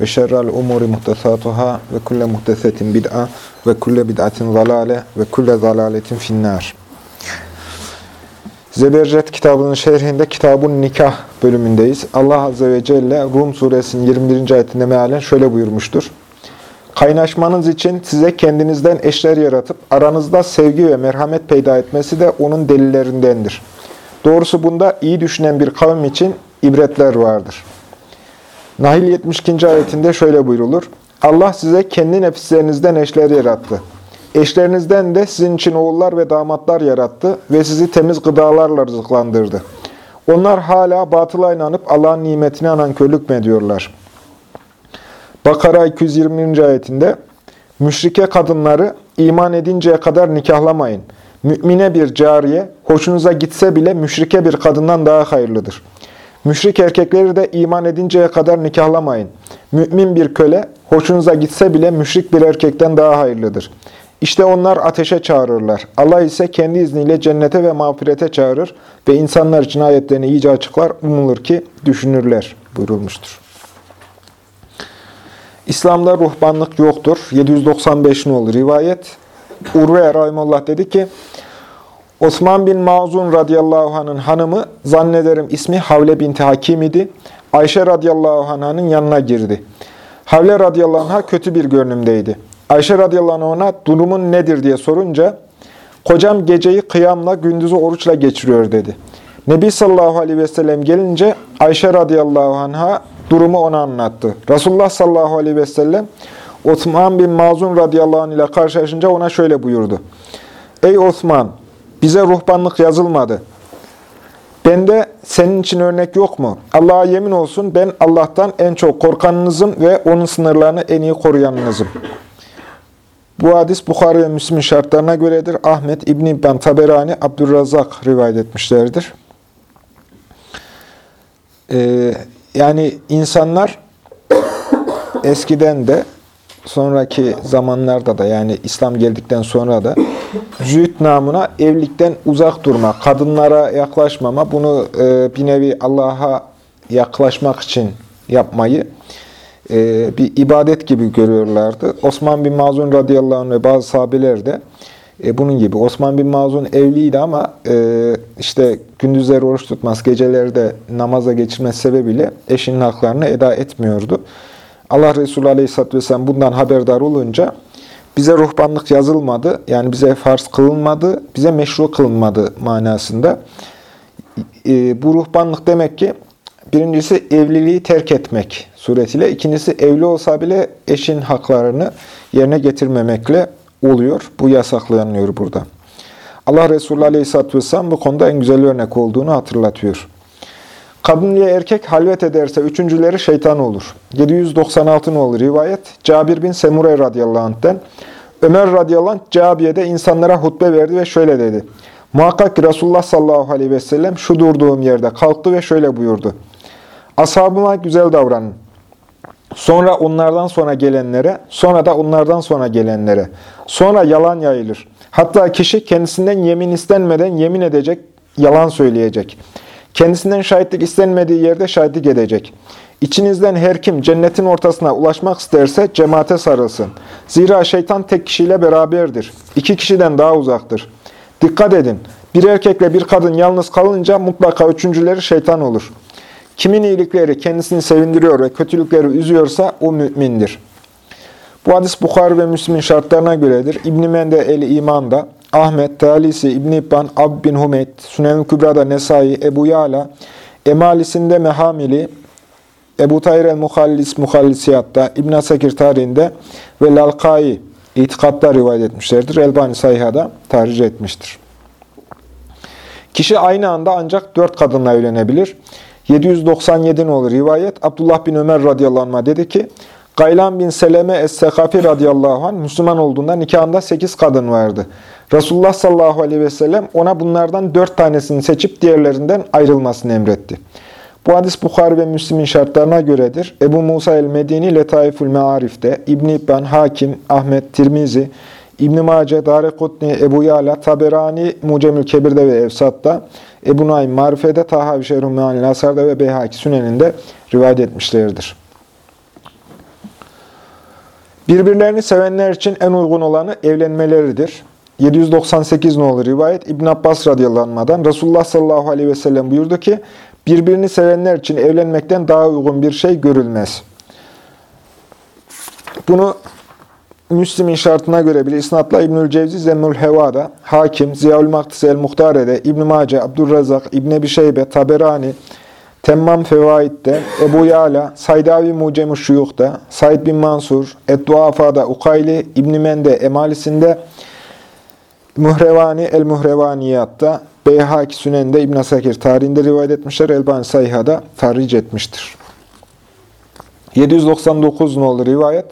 ve şerrel umuri muhtesatuhâ ve kulle muhtesetin bid'a ve kulle bid'atin zalale ve kulle zalaletin finnâr. Zebercet kitabının şerhinde Kitabun Nikah bölümündeyiz. Allah Azze ve Celle Rum suresinin 21. ayetinde mealen şöyle buyurmuştur. Kaynaşmanız için size kendinizden eşler yaratıp aranızda sevgi ve merhamet peyda etmesi de onun delillerindendir. Doğrusu bunda iyi düşünen bir kavim için ibretler vardır. Nahil 72. ayetinde şöyle buyrulur. Allah size kendi nefislerinizden eşler yarattı. Eşlerinizden de sizin için oğullar ve damatlar yarattı ve sizi temiz gıdalarla rızıklandırdı. Onlar hala batıla inanıp Allah'ın nimetine anankörlük mü ediyorlar? Bakara 220. ayetinde Müşrike kadınları iman edinceye kadar nikahlamayın. Mümine bir cariye, hoşunuza gitse bile müşrike bir kadından daha hayırlıdır. Müşrik erkekleri de iman edinceye kadar nikahlamayın. Mümin bir köle, hoşunuza gitse bile müşrik bir erkekten daha hayırlıdır. İşte onlar ateşe çağırırlar. Allah ise kendi izniyle cennete ve mağfirete çağırır ve insanlar için ayetlerini iyice açıklar, umulur ki düşünürler buyurulmuştur. İslam'da ruhbanlık yoktur. 795 olur rivayet. Urve Rahimullah dedi ki, Osman bin Mazun radıyallahu anh'ın hanımı, zannederim ismi Havle binti Hakim idi. Ayşe radıyallahu anh'ın yanına girdi. Havle radıyallahu anh'a kötü bir görünümdeydi. Ayşe radıyallahu anh ona durumun nedir diye sorunca, kocam geceyi kıyamla, gündüzü oruçla geçiriyor dedi. Nebi sallallahu aleyhi ve sellem gelince Ayşe radıyallahu anh'a durumu ona anlattı. Resulullah sallallahu aleyhi ve sellem Osman bin Mazun radıyallahu anh ile karşılaşınca ona şöyle buyurdu. Ey Osman! Bize ruhbanlık yazılmadı. Bende senin için örnek yok mu? Allah'a yemin olsun ben Allah'tan en çok korkanınızım ve onun sınırlarını en iyi koruyanınızım. Bu hadis Bukhari ve Müslim şartlarına göredir. Ahmet, İbn İbn Taberani, Abdurrazak rivayet etmişlerdir. Ee, yani insanlar eskiden de sonraki zamanlarda da yani İslam geldikten sonra da zühd namına evlilikten uzak durma, kadınlara yaklaşmama, bunu e, bir nevi Allah'a yaklaşmak için yapmayı e, bir ibadet gibi görüyorlardı. Osman bin Mazun radıyallahu anh ve bazı sahabeler de e, bunun gibi. Osman bin Mazun evliydi ama e, işte gündüzleri oruç tutmaz, gecelerde namaza geçirmesi sebebiyle eşinin haklarını eda etmiyordu. Allah Resulü Aleyhisselatü Vesselam bundan haberdar olunca bize ruhbanlık yazılmadı, yani bize farz kılınmadı, bize meşru kılınmadı manasında. E, bu ruhbanlık demek ki birincisi evliliği terk etmek suretiyle, ikincisi evli olsa bile eşin haklarını yerine getirmemekle oluyor. Bu yasaklanıyor burada. Allah Resulü Aleyhisselatü Vesselam bu konuda en güzel örnek olduğunu hatırlatıyor. Kadın ile erkek halvet ederse üçüncüleri şeytan olur. 796 olur rivayet. Cabir bin Semure radıyallahu anh'ten. Ömer radıyallahu anh Cabiye'de insanlara hutbe verdi ve şöyle dedi. Muhakkak ki Resulullah sallallahu aleyhi ve sellem şu durduğum yerde kalktı ve şöyle buyurdu. Ashabıma güzel davranın. Sonra onlardan sonra gelenlere, sonra da onlardan sonra gelenlere. Sonra yalan yayılır. Hatta kişi kendisinden yemin istenmeden yemin edecek, yalan söyleyecek. Kendisinden şahitlik istenmediği yerde şahitlik edecek. İçinizden her kim cennetin ortasına ulaşmak isterse cemaate sarılsın. Zira şeytan tek kişiyle beraberdir. İki kişiden daha uzaktır. Dikkat edin. Bir erkekle bir kadın yalnız kalınca mutlaka üçüncüleri şeytan olur. Kimin iyilikleri kendisini sevindiriyor ve kötülükleri üzüyorsa o mümindir. Bu hadis Bukhari ve Müslim'in şartlarına göredir. İbn-i Mende el-İman'da, Ahmet, Talisi, İbn-i İbban, Ab bin Humeyd, Sünen-i Kübra'da Nesai, Ebu Yala, Emalisinde Mehamili, Ebu Tahir el-Muhallis, Muhallisiyat'ta, İbn-i Asakir tarihinde ve Lalkai, itikatta rivayet etmişlerdir. Elbani Sayha'da tarih etmiştir. Kişi aynı anda ancak dört kadınla evlenebilir. 797 olur rivayet. Abdullah bin Ömer radıyallahu anh dedi ki, Gaylan bin Seleme Es-Sekafi radıyallahu anh Müslüman olduğunda nikahında sekiz kadın vardı. Resulullah sallallahu aleyhi ve sellem ona bunlardan dört tanesini seçip diğerlerinden ayrılmasını emretti. Bu hadis Bukhari ve Müslim'in şartlarına göredir. Ebu Musa el-Medini Letaifül Mearif'te, İbn-i İbban, Hakim, Ahmet, Tirmizi, İbn-i Mace, Darekutni, Ebu Yala, Taberani, Mucemül Kebir'de ve Efsat'ta, Ebu Naim, Marife'de, Taha-i Şerhü Meali Nasar'da ve Beyhaki Sünen'inde rivayet etmişlerdir. Birbirlerini sevenler için en uygun olanı evlenmeleridir. 798 nolu rivayet İbn Abbas radıyallahu Resulullah sallallahu aleyhi ve sellem buyurdu ki, birbirini sevenler için evlenmekten daha uygun bir şey görülmez. Bunu Müslim'in şartına göre bile isnatla İbnül Cevzi Zemmül Heva'da, Hakim, Ziyaül Maktis el-Muhtare'de, İbn-i Mace, Abdurrazak, İbn-i Ebi Şeybe, Taberani, Temmam Fevaid'de, Ebu Yala, Saydavi Mucem-i Şuyuk'da, Said bin Mansur, Edduafa'da, Ukayli, İbn-i Mende, Emalisinde, Muhrevani el-Muhrevaniyat'ta, Beyhaki Sünen'de İbn Sakir tarihinde rivayet etmişler. Elbani Sayha'da tahric etmiştir. 799 nolu rivayet.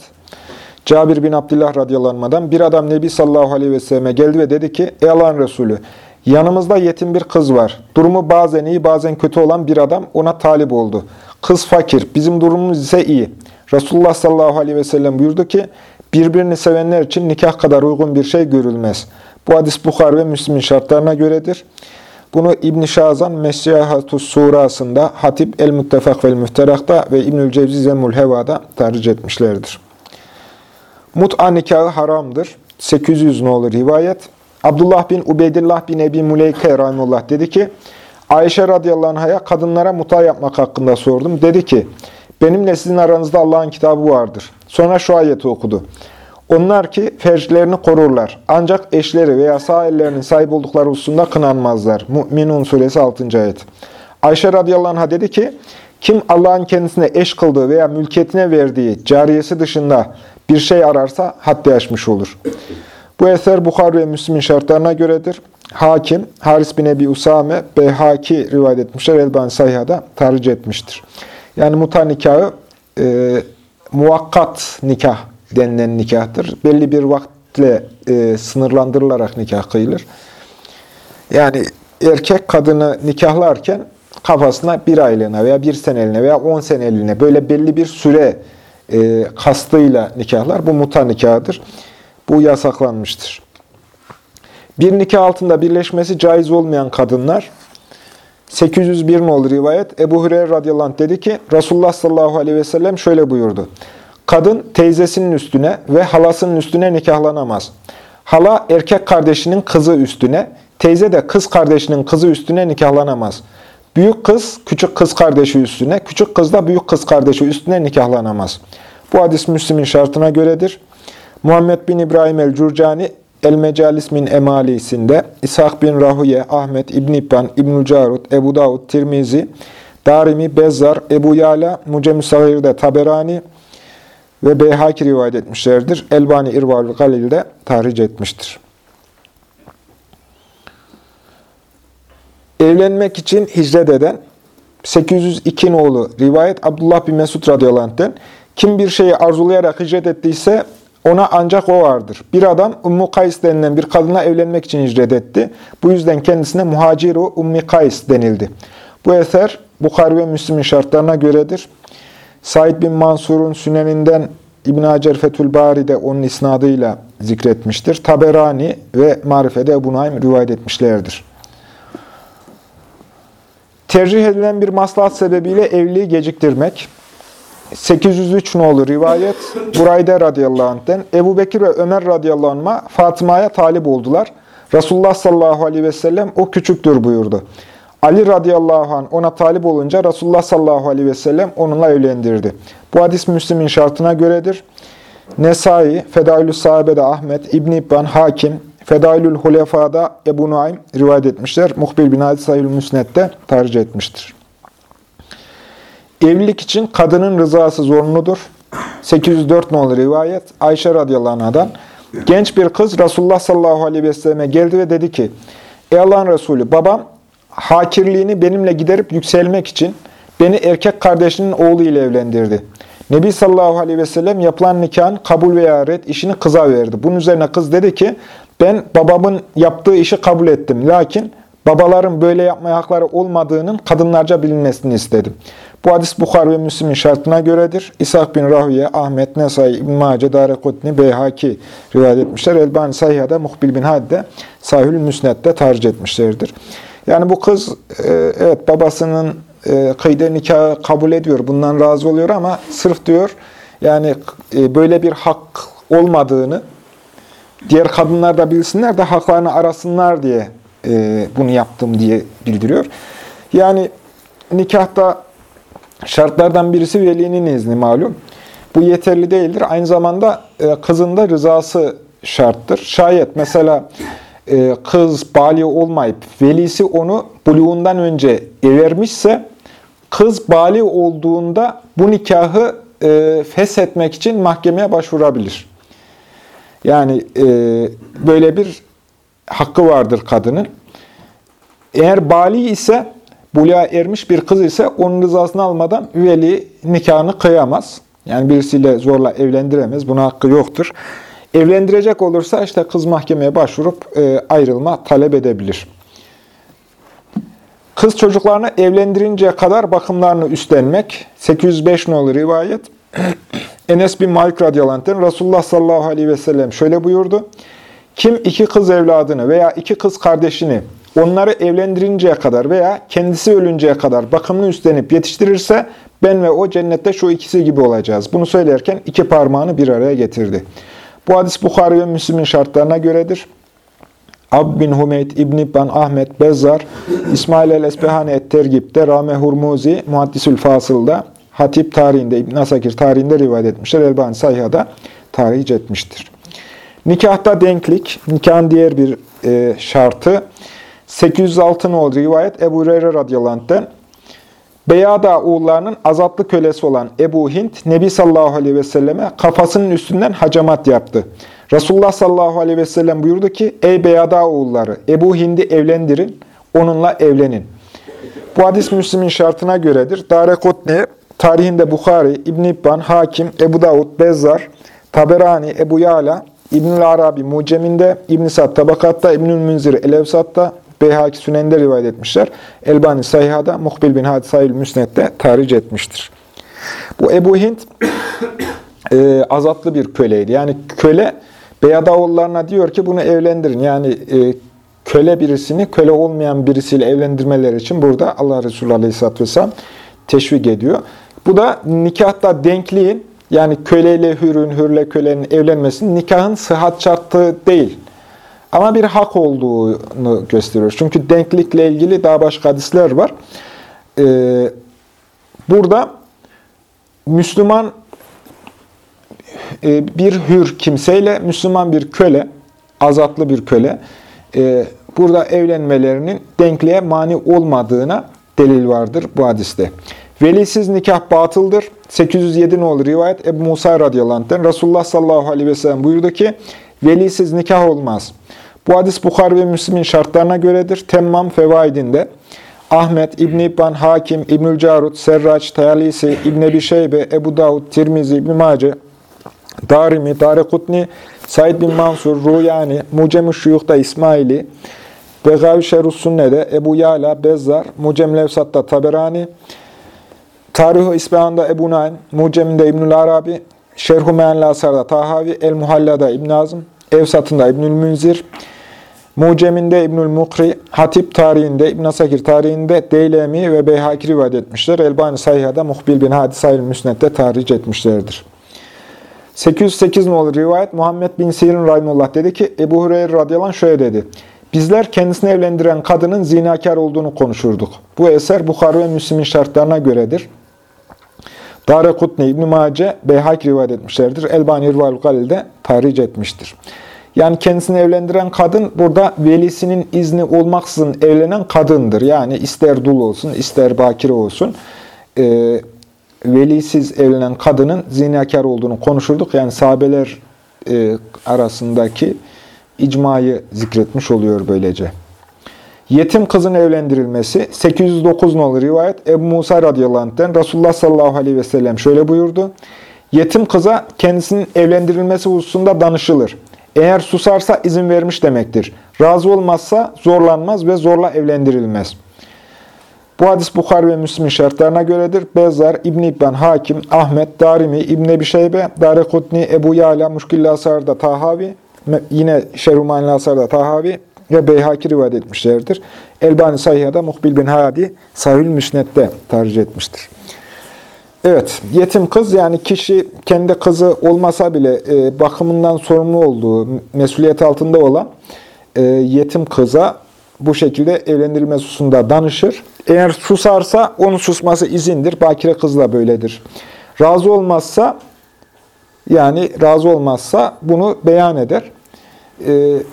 Cabir bin Abdullah radıyallahu bir adam Nebi sallallahu aleyhi ve selleme geldi ve dedi ki, Ey Allah'ın Resulü, yanımızda yetim bir kız var. Durumu bazen iyi bazen kötü olan bir adam ona talip oldu. Kız fakir, bizim durumumuz ise iyi. Resulullah sallallahu aleyhi ve sellem buyurdu ki, birbirini sevenler için nikah kadar uygun bir şey görülmez. Bu hadis Bukhar ve Müslim'in şartlarına göredir. Bunu İbn Şazan Mesyahatus Surasında, Hatip el-Muttefak vel Mühterak'ta ve İbnül Cevzi Zemmül Heva'da tercih etmişlerdir. Mut'a nikahı haramdır. 800 nolu rivayet. Abdullah bin Ubeydillah bin Ebi Muleyke Rahimullah dedi ki, Ayşe radıyallahu anh'a kadınlara muta yapmak hakkında sordum. Dedi ki, benimle sizin aranızda Allah'ın kitabı vardır. Sonra şu ayeti okudu. Onlar ki ferçlerini korurlar. Ancak eşleri veya sağ ellerinin sahip oldukları hususunda kınanmazlar. Mü'minun suresi 6. ayet. Ayşe radıyallahu anh'a dedi ki, kim Allah'ın kendisine eş kıldığı veya mülkiyetine verdiği cariyesi dışında bir şey ararsa haddi aşmış olur. Bu eser Bukhari ve Müslim'in şartlarına göredir. Hakim, Haris bin Ebi Usame, Beyhaki rivayet etmişler. Elbani Sayha'da tarih etmiştir. Yani muta nikahı e, muvakkat nikah denilen nikahtır. Belli bir vaktle e, sınırlandırılarak nikah kıyılır. Yani erkek kadını nikahlarken kafasına bir aylığına veya bir seneliğine veya on seneliğine böyle belli bir süre e, kastıyla nikahlar. Bu muta nikahıdır. Bu yasaklanmıştır. Bir nikah altında birleşmesi caiz olmayan kadınlar 801 nolu rivayet Ebu Hureyre radıyallahu dedi ki Resulullah sallallahu aleyhi ve sellem şöyle buyurdu. Kadın teyzesinin üstüne ve halasının üstüne nikahlanamaz. Hala erkek kardeşinin kızı üstüne, teyze de kız kardeşinin kızı üstüne nikahlanamaz. Büyük kız küçük kız kardeşi üstüne, küçük kız da büyük kız kardeşi üstüne nikahlanamaz. Bu hadis Müslim'in şartına göredir. Muhammed bin İbrahim el-Curcani El-Mecalis min Emali'sinde İshak bin Rahuye, Ahmet, İbn İbban, İbnül Carut, Ebu Davud, Tirmizi, Darimi, Bezzar, Ebu Yala, Mucem-i Sahir'de Taberani ve Beyhaki rivayet etmişlerdir. Elbani İrval Galil'de tahric etmiştir. Evlenmek için hicret eden 802 oğlu rivayet Abdullah bin Mesud radıyallahu anh'ten kim bir şeyi arzulayarak hicret ettiyse ona ancak o vardır. Bir adam Ummu Kays denilen bir kadına evlenmek için hicret etti. Bu yüzden kendisine Muhaciru Ummi Kays denildi. Bu eser Bukhari ve Müslim'in şartlarına göredir. Said bin Mansur'un süneninden İbn Hacer Fethül Bari'de onun isnadıyla zikretmiştir. Taberani ve Marife'de Ebu Naim rivayet etmişlerdir. Tercih edilen bir maslahat sebebiyle evliliği geciktirmek. 803 nolu rivayet Burayda radıyallahu anh'den Ebu Bekir ve Ömer radıyallahu anh'a Fatıma'ya talip oldular. Resulullah sallallahu aleyhi ve sellem o küçüktür buyurdu. Ali radıyallahu anh ona talip olunca Resulullah sallallahu aleyhi ve sellem onunla evlendirdi. Bu hadis Müslim'in şartına göredir. Nesai, Fedailü Sahabe'de Ahmet, İbn İbban, Hakim, Fedailül Hulefa'da Ebu Nuaym rivayet etmişler. Muhbil bin Hadis Sahih Müsned'de tercih etmiştir. Evlilik için kadının rızası zorunludur. 804 nolu rivayet Ayşe radıyallahu anh'dan. Genç bir kız Resulullah sallallahu aleyhi ve selleme geldi ve dedi ki, Ey Allah'ın Resulü, babam hakirliğini benimle giderip yükselmek için beni erkek kardeşinin oğlu ile evlendirdi. Nebi sallallahu aleyhi ve sellem yapılan nikahın kabul veya red işini kıza verdi. Bunun üzerine kız dedi ki, ben babamın yaptığı işi kabul ettim. Lakin babaların böyle yapmaya hakları olmadığının kadınlarca bilinmesini istedim. Bu hadis Bukhar ve Müslim'in şartına göredir. İshak bin Rahüye, Ahmet, Nesai, İbn-i Mace, Darekutni, Beyhaki rivayet etmişler. Elbani Sahiha'da, Muhbil bin Hadde, Sahül Müsnet'te tercih etmişlerdir. Yani bu kız, e, evet babasının e, kıydı nikahı kabul ediyor, bundan razı oluyor ama sırf diyor, yani e, böyle bir hak olmadığını, diğer kadınlar da bilsinler de haklarını arasınlar diye bunu yaptım diye bildiriyor. Yani nikahta Şartlardan birisi velinin izni malum. Bu yeterli değildir. Aynı zamanda e, kızın da rızası şarttır. Şayet mesela e, kız bali olmayıp velisi onu buluğundan önce vermişse kız bali olduğunda bu nikahı e, feshetmek için mahkemeye başvurabilir. Yani böyle bir hakkı vardır kadının. Eğer bali ise buluğa ermiş bir kız ise onun rızasını almadan üyeliği nikahını kıyamaz. Yani birisiyle zorla evlendiremez. Buna hakkı yoktur. Evlendirecek olursa işte kız mahkemeye başvurup e, ayrılma talep edebilir. Kız çocuklarını evlendirinceye kadar bakımlarını üstlenmek. 805 nolu rivayet. Enes bin Malik radıyallahu Resulullah sallallahu aleyhi ve sellem şöyle buyurdu. Kim iki kız evladını veya iki kız kardeşini onları evlendirinceye kadar veya kendisi ölünceye kadar bakımını üstlenip yetiştirirse ben ve o cennette şu ikisi gibi olacağız. Bunu söylerken iki parmağını bir araya getirdi. Bu hadis Bukhari ve Müslim'in şartlarına göredir. Ab bin Humeyd, İbn İbban, Ahmet, Bezzar, İsmail el-Esbehani et-Tergib'de, Rame Hurmuzi, Muhaddisül Fasıl'da, Hatip tarihinde, İbn Asakir tarihinde rivayet etmişler. Elbani Sayha'da tarih etmiştir. Nikahta denklik, nikahın diğer bir e, şartı, 806 nolu rivayet Ebu Hureyre radıyallahu Beyada oğullarının azatlı kölesi olan Ebu Hint, Nebi sallallahu aleyhi ve selleme kafasının üstünden hacamat yaptı. Resulullah sallallahu aleyhi ve sellem buyurdu ki, Ey Beyada oğulları, Ebu Hind'i evlendirin, onunla evlenin. Bu hadis Müslim'in şartına göredir. Darekotni, tarihinde Bukhari, İbn İbban, Hakim, Ebu Davud, Bezzar, Taberani, Ebu Yala, İbnül Arabi Muceminde, İbn-i Sad Tabakat'ta, İbnül Münzir Elevsat'ta, Beyhaki Sünen'de rivayet etmişler. Elbani Sayha'da, Muhbil bin Hadi Sayül Müsnet'te tarih etmiştir. Bu Ebu Hint e, azatlı bir köleydi. Yani köle Beyadaoğullarına diyor ki bunu evlendirin. Yani e, köle birisini köle olmayan birisiyle evlendirmeleri için burada Allah Resulü Aleyhisselatü Vesselam teşvik ediyor. Bu da nikahta denkliğin yani köleyle hürün, hürle kölenin evlenmesinin nikahın sıhhat şartı değil. Ama bir hak olduğunu gösteriyor. Çünkü denklikle ilgili daha başka hadisler var. Ee, burada Müslüman e, bir hür kimseyle Müslüman bir köle, azatlı bir köle, e, burada evlenmelerinin denkliğe mani olmadığına delil vardır bu hadiste. Velisiz nikah batıldır. 807 olur rivayet Ebu Musa radıyallahu anh'ten Resulullah sallallahu aleyhi ve sellem buyurdu ki, velisiz nikah olmaz. Bu hadis Bukhari ve Müslim'in şartlarına göredir. Temmam fevaidinde Ahmet, İbn İbban, Hakim, İbnül Carut, Serraç, Tayalisi, İbn Ebi Şeybe, Ebu Davud, Tirmizi, İbn Mace, Darimi, Darekutni, Said bin Mansur, Ruyani, Mucem-i Şuyuk'ta İsmaili, Begavi Şerus Sünne'de Ebu Yala, Bezzar, Mucem Levsat'ta Taberani, Tarih-i İsbehan'da Ebu Naim, Mucem'inde İbnül Arabi, Şerh-u Me'anli Asar'da Tahavi, El-Muhalla'da İbn Azm, Evsat'ında İbnül Münzir, Mucem'inde İbnül Mukri, Hatip tarihinde, İbn Sakir tarihinde Deylemi ve Beyhaki rivayet etmişler. Elbani Sayha'da Muhbil bin Hadi Sayıl Müsnet'te tarih etmişlerdir. 808 olur rivayet Muhammed bin Sirin Rahimullah dedi ki Ebu Hureyre radıyallahu şöyle dedi. Bizler kendisini evlendiren kadının zinakar olduğunu konuşurduk. Bu eser Bukhara ve Müslim'in şartlarına göredir. Dare Kutni, İbn-i Mace, Beyhak rivayet etmişlerdir. Elbani İrval Galil'de tarih etmiştir. Yani kendisini evlendiren kadın burada velisinin izni olmaksızın evlenen kadındır. Yani ister dul olsun, ister bakire olsun. E, velisiz evlenen kadının zinakar olduğunu konuşurduk. Yani sahabeler e, arasındaki icmayı zikretmiş oluyor böylece. Yetim kızın evlendirilmesi 809 nolu rivayet Ebu Musa radıyallahu anh'ten Resulullah sallallahu aleyhi ve sellem şöyle buyurdu. Yetim kıza kendisinin evlendirilmesi hususunda danışılır. Eğer susarsa izin vermiş demektir. Razı olmazsa zorlanmaz ve zorla evlendirilmez. Bu hadis Bukhari ve Müslim şartlarına göredir. Bezzar, İbn İbban, Hakim, Ahmet, Darimi, İbn Ebi Şeybe, Darekutni, Ebu Yala, Muşkilli Asar'da Tahavi, yine Şerhumanli Asar'da Tahavi ve Beyhaki rivayet etmişlerdir. Elbani Sahiha'da Muhbil bin Hadi Sahil Müsnet'te tercih etmiştir. Evet, yetim kız yani kişi kendi kızı olmasa bile e, bakımından sorumlu olduğu, mesuliyet altında olan e, yetim kıza bu şekilde evlendirilmesi hususunda danışır. Eğer susarsa onun susması izindir. Bakire kız da böyledir. Razı olmazsa yani razı olmazsa bunu beyan eder e,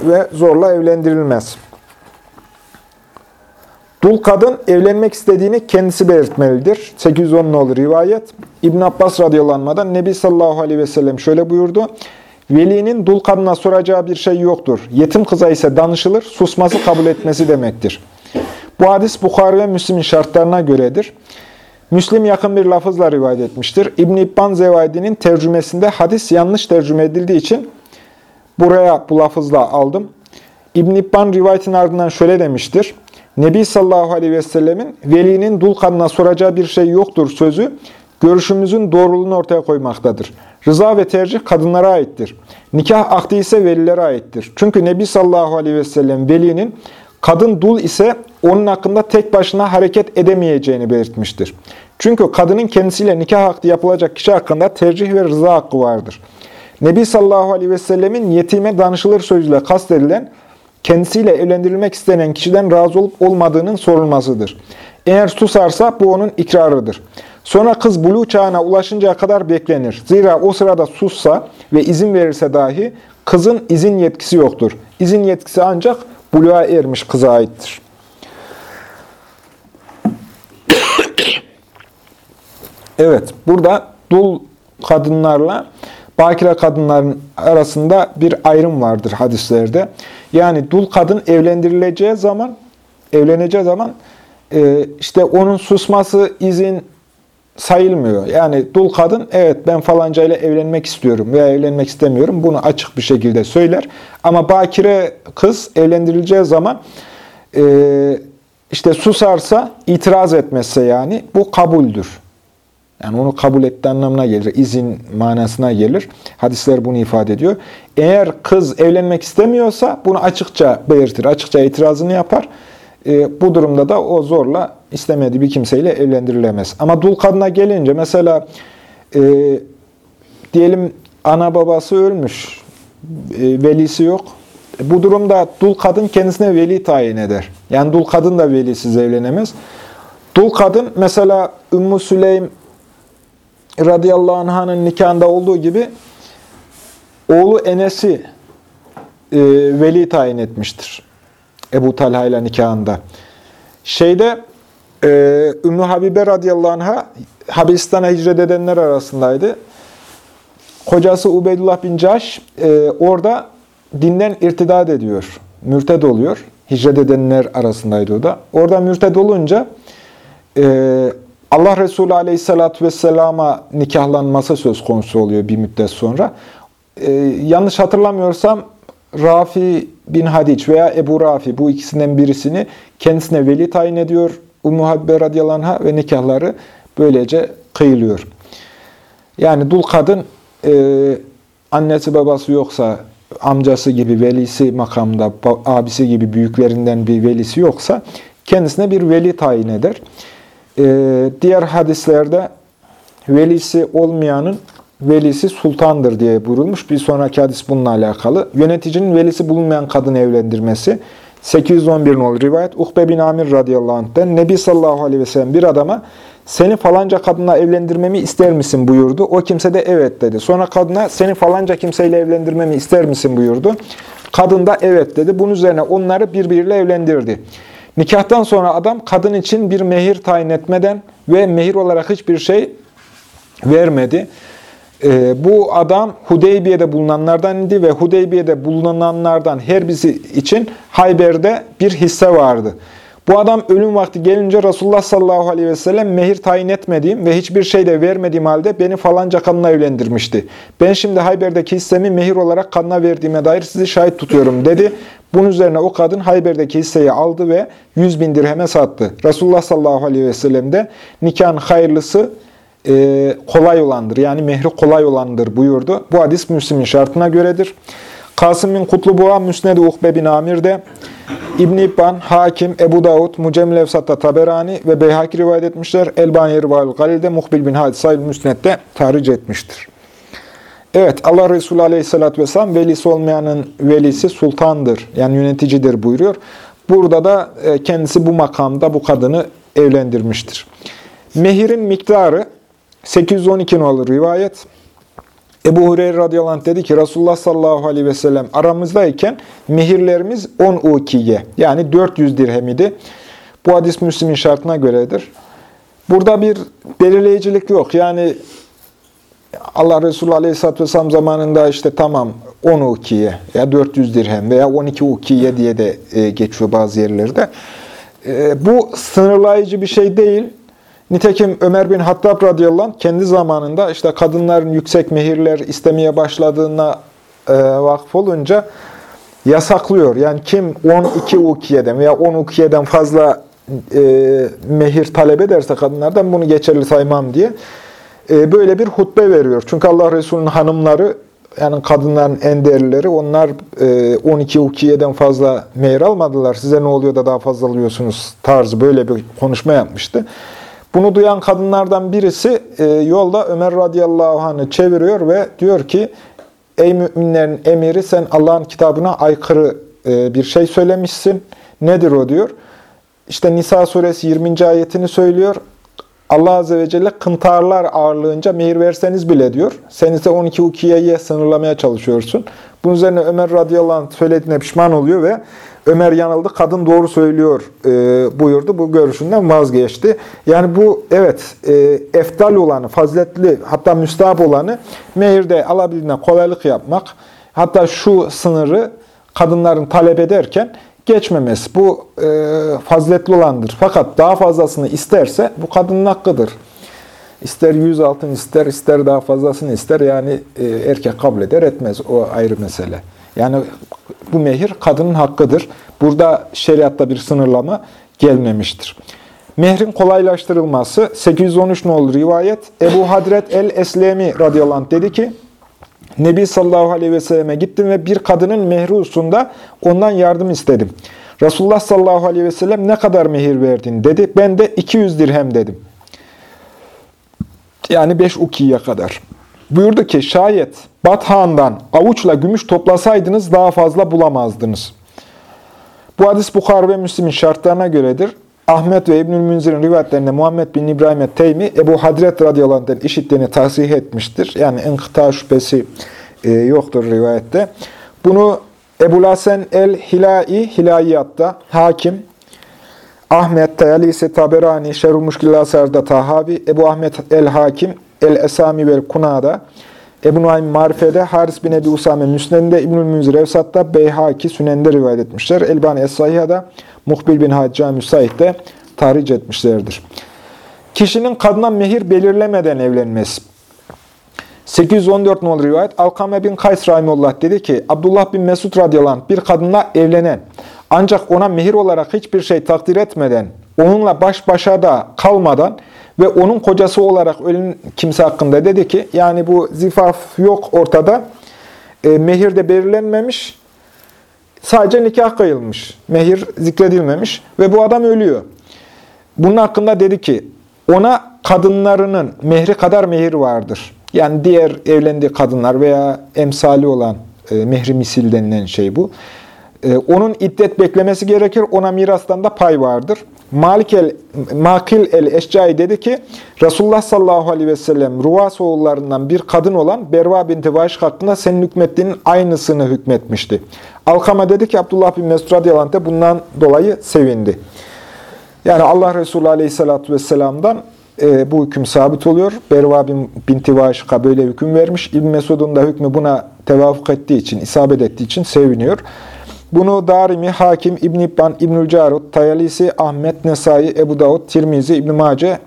ve zorla evlendirilmez. Dul kadın evlenmek istediğini kendisi belirtmelidir. 810 olur rivayet. İbn Abbas radıyallahu Nebi sallallahu aleyhi ve sellem şöyle buyurdu. Velinin dul kadına soracağı bir şey yoktur. Yetim kıza ise danışılır, susması kabul etmesi demektir. Bu hadis Bukhari ve Müslim'in şartlarına göredir. Müslim yakın bir lafızla rivayet etmiştir. İbn-i İbban Zevaidi'nin tercümesinde hadis yanlış tercüme edildiği için buraya bu lafızla aldım. İbn-i İbban rivayetin ardından şöyle demiştir. Nebi sallallahu aleyhi ve sellemin velinin dul kadına soracağı bir şey yoktur sözü, görüşümüzün doğruluğunu ortaya koymaktadır. Rıza ve tercih kadınlara aittir. Nikah akdi ise velilere aittir. Çünkü Nebi sallallahu aleyhi ve sellem velinin kadın dul ise onun hakkında tek başına hareket edemeyeceğini belirtmiştir. Çünkü kadının kendisiyle nikah akdi yapılacak kişi hakkında tercih ve rıza hakkı vardır. Nebi sallallahu aleyhi ve sellemin yetime danışılır sözüyle kastedilen kendisiyle evlendirilmek istenen kişiden razı olup olmadığının sorulmasıdır. Eğer susarsa bu onun ikrarıdır. Sonra kız bulu çağına ulaşıncaya kadar beklenir. Zira o sırada sussa ve izin verirse dahi kızın izin yetkisi yoktur. İzin yetkisi ancak buluğa ermiş kıza aittir. Evet, burada dul kadınlarla bakire kadınların arasında bir ayrım vardır hadislerde. Yani dul kadın evlendirileceği zaman, evleneceği zaman e, işte onun susması izin sayılmıyor. Yani dul kadın evet ben falanca ile evlenmek istiyorum veya evlenmek istemiyorum bunu açık bir şekilde söyler. Ama bakire kız evlendirileceği zaman e, işte susarsa, itiraz etmezse yani bu kabuldür. Yani onu kabul ettiği anlamına gelir. izin manasına gelir. Hadisler bunu ifade ediyor. Eğer kız evlenmek istemiyorsa bunu açıkça belirtir. Açıkça itirazını yapar. E, bu durumda da o zorla istemediği bir kimseyle evlendirilemez. Ama dul kadına gelince mesela e, diyelim ana babası ölmüş, e, velisi yok. E, bu durumda dul kadın kendisine veli tayin eder. Yani dul kadın da velisiz evlenemez. Dul kadın mesela Ümmü Süleym radıyallahu anh'ın nikahında olduğu gibi oğlu Enes'i e, veli tayin etmiştir. Ebu Talha ile nikahında. Şeyde e, Ümmü Habibe radıyallahu anh'a Habeşistan'a hicret edenler arasındaydı. Kocası Ubeydullah bin Caş e, orada dinden irtidat ediyor. Mürted oluyor. Hicret edenler arasındaydı o da. Orada mürted olunca e, Allah Resulü Aleyhisselatü Vesselam'a nikahlanması söz konusu oluyor bir müddet sonra. Ee, yanlış hatırlamıyorsam Rafi bin Hadiç veya Ebu Rafi bu ikisinden birisini kendisine veli tayin ediyor. Ummu Habbe radıyallahu anh'a ve nikahları böylece kıyılıyor. Yani dul kadın e, annesi babası yoksa amcası gibi velisi makamda, abisi gibi büyüklerinden bir velisi yoksa kendisine bir veli tayin eder. Ee, diğer hadislerde velisi olmayanın velisi sultandır diye buyurulmuş. Bir sonraki hadis bununla alakalı. Yöneticinin velisi bulunmayan kadını evlendirmesi. 811 nol rivayet. Uhbe bin Amir radıyallahu anh'den Nebi sallallahu aleyhi ve sellem bir adama seni falanca kadınla evlendirmemi ister misin buyurdu. O kimse de evet dedi. Sonra kadına seni falanca kimseyle evlendirmemi ister misin buyurdu. Kadın da evet dedi. Bunun üzerine onları birbiriyle evlendirdi. Nikahtan sonra adam kadın için bir mehir tayin etmeden ve mehir olarak hiçbir şey vermedi. E, bu adam Hudeybiye'de bulunanlardan idi ve Hudeybiye'de bulunanlardan her birisi için Hayber'de bir hisse vardı. Bu adam ölüm vakti gelince Resulullah sallallahu aleyhi ve sellem mehir tayin etmediğim ve hiçbir şey de vermediğim halde beni falanca kadına evlendirmişti. Ben şimdi Hayber'deki hissemi mehir olarak kadına verdiğime dair sizi şahit tutuyorum dedi. Bunun üzerine o kadın Hayber'deki hisseyi aldı ve 100 bin dirheme sattı. Resulullah sallallahu aleyhi ve sellem de nikahın hayırlısı e, kolay olandır. Yani mehri kolay olandır buyurdu. Bu hadis Müslim'in şartına göredir. Kasım bin Kutlubuğa, Müsned-i Ukbe bin Amir'de, İbn-i İbban, Hakim, Ebu Davud, Mucemmil Efsat'ta Taberani ve Beyhaki rivayet etmişler. Elbani Rival Galil'de, Muhbil bin Hadis Sayıl Müsned'de tahric etmiştir. Evet, Allah Resulü Aleyhisselatü Vesselam velisi olmayanın velisi sultandır, yani yöneticidir buyuruyor. Burada da e, kendisi bu makamda bu kadını evlendirmiştir. Mehirin miktarı 812 olur rivayet. Ebu Hureyre radıyallahu dedi ki Resulullah sallallahu aleyhi ve sellem aramızdayken mehirlerimiz 10 ukiye yani 400 dirhem idi. Bu hadis Müslim'in şartına göredir. Burada bir belirleyicilik yok. Yani Allah Resulü Aleyhisselatü Vesselam zamanında işte tamam 10 ukiye ya 400 dirhem veya 12 ukiye diye de e, geçiyor bazı yerlerde. E, bu sınırlayıcı bir şey değil. Nitekim Ömer bin Hattab radıyallahu anh kendi zamanında işte kadınların yüksek mehirler istemeye başladığına e, vakıf olunca yasaklıyor. Yani kim 12 ukiyeden veya 10 ukiyeden fazla e, mehir talep ederse kadınlardan bunu geçerli saymam diye e, böyle bir hutbe veriyor. Çünkü Allah Resulü'nün hanımları yani kadınların en değerlileri onlar e, 12 ukiyeden fazla mehir almadılar. Size ne oluyor da daha fazla alıyorsunuz tarzı böyle bir konuşma yapmıştı. Bunu duyan kadınlardan birisi e, yolda Ömer radıyallahu anh'ı çeviriyor ve diyor ki Ey müminlerin emiri sen Allah'ın kitabına aykırı e, bir şey söylemişsin. Nedir o diyor. İşte Nisa suresi 20. ayetini söylüyor. Allah Azze ve Celle kıntarlar ağırlığınca mehir verseniz bile diyor. Sen ise 12 ukiyeye sınırlamaya çalışıyorsun. Bunun üzerine Ömer radıyallahu anh söylediğine pişman oluyor ve Ömer yanıldı, kadın doğru söylüyor e, buyurdu. Bu görüşünden vazgeçti. Yani bu evet e, eftal olanı, faziletli hatta müstahap olanı mehirde alabildiğine kolaylık yapmak. Hatta şu sınırı kadınların talep ederken geçmemesi. Bu e, faziletli olandır. Fakat daha fazlasını isterse bu kadının hakkıdır. İster yüz altın ister, ister daha fazlasını ister. Yani e, erkek kabul eder etmez. O ayrı mesele. Yani bu mehir kadının hakkıdır. Burada şeriatta bir sınırlama gelmemiştir. Mehrin kolaylaştırılması 813 nolu rivayet Ebu Hadret el-Eslemi radıyallahu anh dedi ki Nebi sallallahu aleyhi ve selleme gittim ve bir kadının mehri hususunda ondan yardım istedim. Resulullah sallallahu aleyhi ve sellem ne kadar mehir verdin dedi. Ben de 200 dirhem dedim. Yani 5 ukiye kadar. Buyurdu ki şayet Bathan'dan avuçla gümüş toplasaydınız daha fazla bulamazdınız. Bu hadis Bukhar ve Müslim'in şartlarına göredir. Ahmet ve İbnül Münzir'in rivayetlerinde Muhammed bin İbrahim Teymi Ebu Hadret radıyallahu anh'den işittiğini tahsih etmiştir. Yani enkıta şüphesi e, yoktur rivayette. Bunu Ebu Lasen el-Hilai, Hilayiyatta, Hakim, Ahmet, Tayalisi, Taberani, Şerul Muşkil Asar'da Tahavi, Ebu Ahmet el-Hakim, El-Esami ve Kuna'da, Ebu Nuaym Marife'de, Haris bin Ebi Usame Müsned'de, İbnül Münzir Evsat'ta, Beyhaki Sünen'de rivayet etmişler. Elbani Es-Sahiha'da, Muhbil bin Hacca Müsait'te tahric etmişlerdir. Kişinin kadına mehir belirlemeden evlenmesi. 814 nol rivayet Alkame bin Kays Rahimullah dedi ki Abdullah bin Mesud radıyallahu bir kadınla evlenen ancak ona mehir olarak hiçbir şey takdir etmeden onunla baş başa da kalmadan ve onun kocası olarak ölen kimse hakkında dedi ki, yani bu zifaf yok ortada, e, mehir de belirlenmemiş, sadece nikah kıyılmış, mehir zikredilmemiş ve bu adam ölüyor. Bunun hakkında dedi ki, ona kadınlarının mehri kadar mehir vardır. Yani diğer evlendiği kadınlar veya emsali olan e, mehri misil denilen şey bu. E, onun iddet beklemesi gerekir, ona mirastan da pay vardır. Malik el, Makil el-Eşcai dedi ki, Resulullah sallallahu aleyhi ve sellem Ruvas oğullarından bir kadın olan Berva binti Vahşi hakkında senin hükmettiğinin aynısını hükmetmişti. Alkama dedi ki, Abdullah bin Mesud radıyallahu bundan dolayı sevindi. Yani Allah Resulü aleyhissalatü vesselam'dan e, bu hüküm sabit oluyor. Berva bin, binti Vaşık'a böyle hüküm vermiş. İbn Mesud'un da hükmü buna tevafuk ettiği için, isabet ettiği için seviniyor. Bunu Darimi, Hakim, İbn İbban, İbnül Carut, Tayalisi, Ahmet, Nesai, Ebu Davud, Tirmizi, İbn Mace,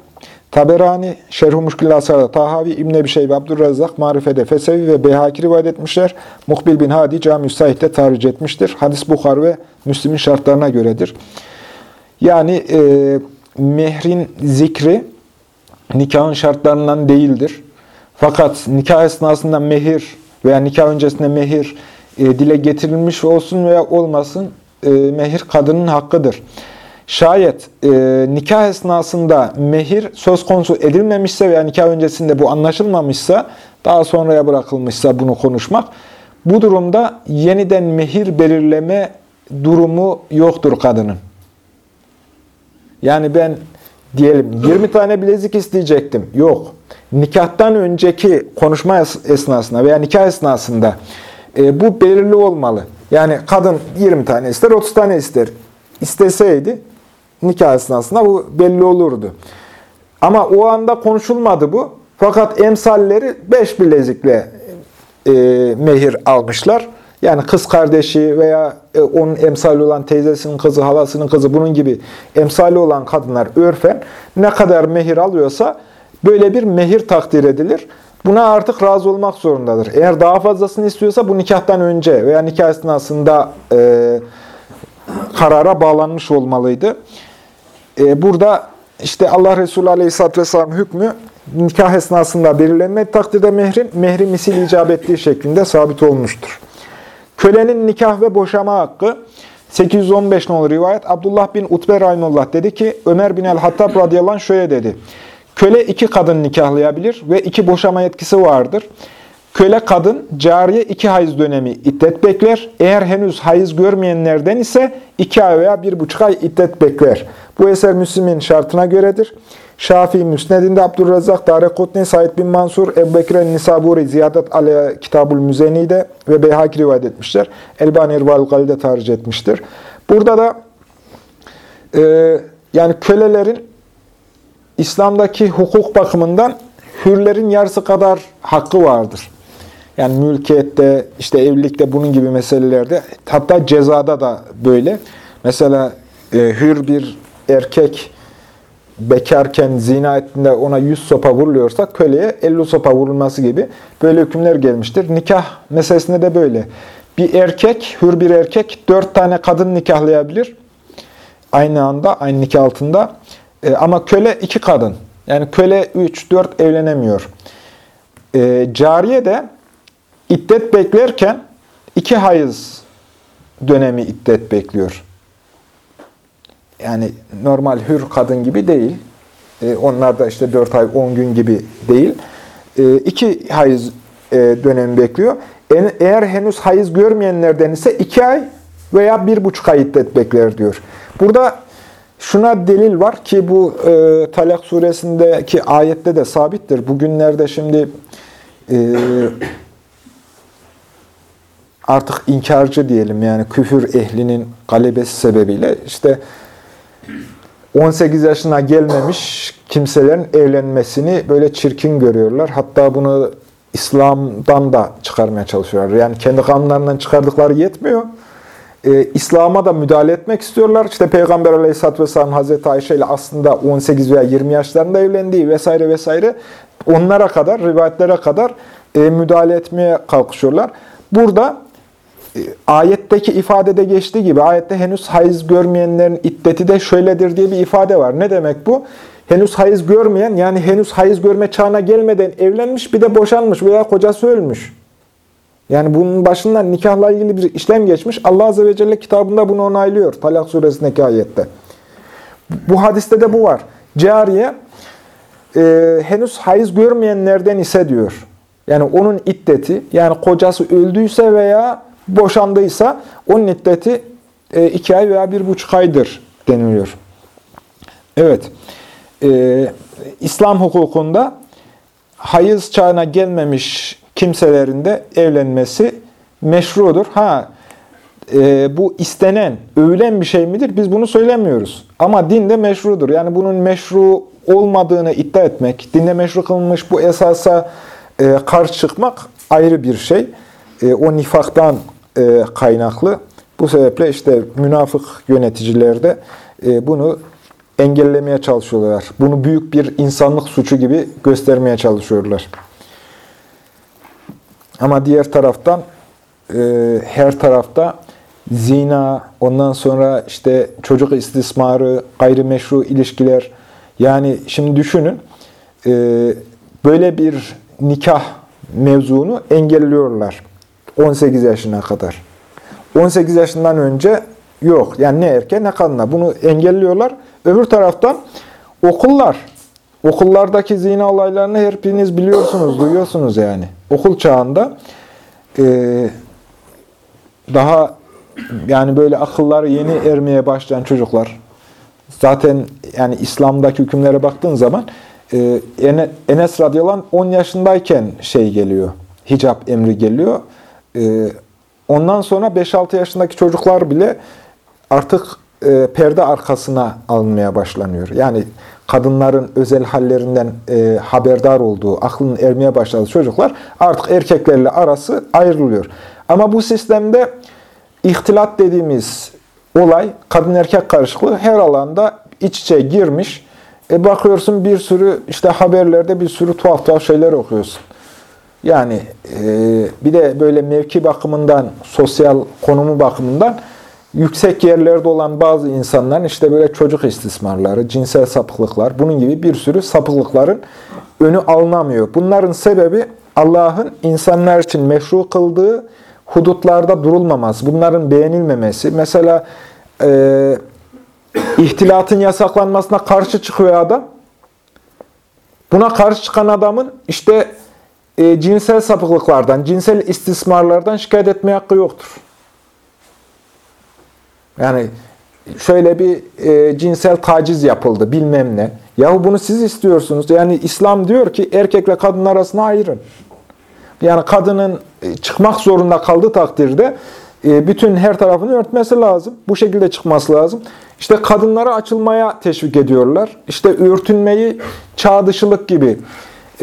Taberani, Şerh-i Muşkil Asar'da Tahavi, İbn Ebi Şeybe, Abdurrazzak, Marife'de Fesevi ve Beyhaki rivayet etmişler. Muhbil bin Hadi, Cami-i Said'de tarih etmiştir. Hadis Bukhar ve Müslim'in şartlarına göredir. Yani e, mehrin zikri nikahın şartlarından değildir. Fakat nikah esnasında mehir veya nikah öncesinde mehir e, dile getirilmiş olsun veya olmasın e, mehir kadının hakkıdır. Şayet e, nikah esnasında mehir söz konusu edilmemişse veya nikah öncesinde bu anlaşılmamışsa, daha sonraya bırakılmışsa bunu konuşmak, bu durumda yeniden mehir belirleme durumu yoktur kadının. Yani ben diyelim 20 tane bilezik isteyecektim. Yok. Nikahtan önceki konuşma esnasında veya nikah esnasında e, bu belirli olmalı. Yani kadın 20 tane ister, 30 tane ister. İsteseydi nikah esnasında bu belli olurdu. Ama o anda konuşulmadı bu. Fakat emsalleri 5 bilezikle e, mehir almışlar. Yani kız kardeşi veya e, onun emsali olan teyzesinin kızı, halasının kızı bunun gibi emsali olan kadınlar örfen ne kadar mehir alıyorsa böyle bir mehir takdir edilir. Buna artık razı olmak zorundadır. Eğer daha fazlasını istiyorsa bu nikahtan önce veya nikah esnasında e, karara bağlanmış olmalıydı. E, burada işte Allah Resulü Aleyhisselatü Vesselam hükmü nikah esnasında belirlenme takdirde mehrin, mehri misil icap ettiği şeklinde sabit olmuştur. Kölenin nikah ve boşama hakkı 815 nolu rivayet Abdullah bin Utbe Rahimullah dedi ki Ömer bin el-Hattab radıyallahu anh şöyle dedi. Köle iki kadın nikahlayabilir ve iki boşama yetkisi vardır. Köle kadın, cariye iki hayız dönemi iddet bekler. Eğer henüz hayız görmeyenlerden ise iki ay veya bir buçuk ay iddet bekler. Bu eser Müslim'in şartına göredir. Şafii Müsned'inde Abdurrazzak, Darekutni, Said bin Mansur, Ebu Bekir Nisaburi, Ziyadet Ale Kitabul Müzeni'de ve Beyhaki rivayet etmişler. Elbani Erval Galide etmiştir. Burada da e, yani kölelerin İslam'daki hukuk bakımından hürlerin yarısı kadar hakkı vardır. Yani mülkiyette, işte evlilikte bunun gibi meselelerde, hatta cezada da böyle. Mesela e, hür bir erkek bekarken zina ettiğinde ona 100 sopa vuruluyorsa köleye 50 sopa vurulması gibi böyle hükümler gelmiştir. Nikah meselesinde de böyle. Bir erkek, hür bir erkek 4 tane kadın nikahlayabilir. Aynı anda, aynı nikah altında. E, ama köle iki kadın. Yani köle 3-4 evlenemiyor. E, cariye de iddet beklerken iki hayız dönemi iddet bekliyor. Yani normal hür kadın gibi değil. E, onlar da işte 4 ay 10 gün gibi değil. E, iki hayız e, dönemi bekliyor. E, eğer henüz hayız görmeyenlerden ise 2 ay veya bir buçuk ay iddet bekler diyor. Burada şuna delil var ki bu e, Talak suresindeki ayette de sabittir. Bugünlerde şimdi e, artık inkarcı diyelim yani küfür ehlinin galebesi sebebiyle işte 18 yaşına gelmemiş kimselerin evlenmesini böyle çirkin görüyorlar. Hatta bunu İslam'dan da çıkarmaya çalışıyorlar. Yani kendi kanunlarından çıkardıkları yetmiyor. Ee, İslam'a da müdahale etmek istiyorlar. İşte Peygamber Aleyhisselatü Vesselam Hazreti Ayşe ile aslında 18 veya 20 yaşlarında evlendiği vesaire vesaire onlara kadar, rivayetlere kadar e, müdahale etmeye kalkışıyorlar. Burada e, ayetteki ifadede geçtiği gibi ayette henüz hayız görmeyenlerin iddeti de şöyledir diye bir ifade var. Ne demek bu? Henüz hayız görmeyen yani henüz hayız görme çağına gelmeden evlenmiş bir de boşanmış veya kocası ölmüş. Yani bunun başından nikahla ilgili bir işlem geçmiş. Allah Azze ve Celle kitabında bunu onaylıyor. Talak suresindeki ayette. Bu hadiste de bu var. Cariye e, henüz hayız görmeyenlerden ise diyor. Yani onun iddeti yani kocası öldüyse veya boşandıysa onun iddeti e, iki ay veya bir buçuk aydır deniliyor. Evet. E, İslam hukukunda hayız çağına gelmemiş kimselerin de evlenmesi meşrudur. Ha e, bu istenen, övülen bir şey midir? Biz bunu söylemiyoruz. Ama dinde meşrudur. Yani bunun meşru olmadığını iddia etmek, dinde meşru kılınmış bu esasa e, karşı çıkmak ayrı bir şey. E, o nifaktan e, kaynaklı. Bu sebeple işte münafık yöneticiler de e, bunu engellemeye çalışıyorlar. Bunu büyük bir insanlık suçu gibi göstermeye çalışıyorlar. Ama diğer taraftan e, her tarafta zina, ondan sonra işte çocuk istismarı, gayrimeşru ilişkiler. Yani şimdi düşünün, e, böyle bir nikah mevzunu engelliyorlar 18 yaşına kadar. 18 yaşından önce yok. Yani ne erkeğe ne kadına. Bunu engelliyorlar. Öbür taraftan okullar. Okullardaki zina olaylarını hepiniz biliyorsunuz, duyuyorsunuz yani. Okul çağında e, daha yani böyle akılları yeni ermeye başlayan çocuklar zaten yani İslam'daki hükümlere baktığın zaman e, Enes radıyallahu anh 10 yaşındayken şey geliyor, hicap emri geliyor. E, ondan sonra 5-6 yaşındaki çocuklar bile artık e, perde arkasına alınmaya başlanıyor. Yani kadınların özel hallerinden e, haberdar olduğu, aklının ermeye başladığı çocuklar artık erkeklerle arası ayrılıyor. Ama bu sistemde ihtilat dediğimiz olay, kadın erkek karışıklığı her alanda iç içe girmiş. E bakıyorsun bir sürü işte haberlerde bir sürü tuhaf tuhaf şeyler okuyorsun. Yani e, bir de böyle mevki bakımından, sosyal konumu bakımından yüksek yerlerde olan bazı insanların işte böyle çocuk istismarları, cinsel sapıklıklar, bunun gibi bir sürü sapıklıkların önü alınamıyor. Bunların sebebi Allah'ın insanlar için meşru kıldığı hudutlarda durulmaması, bunların beğenilmemesi. Mesela e, ihtilatın yasaklanmasına karşı çıkıyor adam. Buna karşı çıkan adamın işte e, cinsel sapıklıklardan, cinsel istismarlardan şikayet etmeye hakkı yoktur. Yani şöyle bir e, cinsel taciz yapıldı bilmem ne. Yahu bunu siz istiyorsunuz. Yani İslam diyor ki erkekle kadın arasına ayırın. Yani kadının e, çıkmak zorunda kaldığı takdirde e, bütün her tarafını örtmesi lazım. Bu şekilde çıkması lazım. İşte kadınlara açılmaya teşvik ediyorlar. İşte örtünmeyi çağ dışılık gibi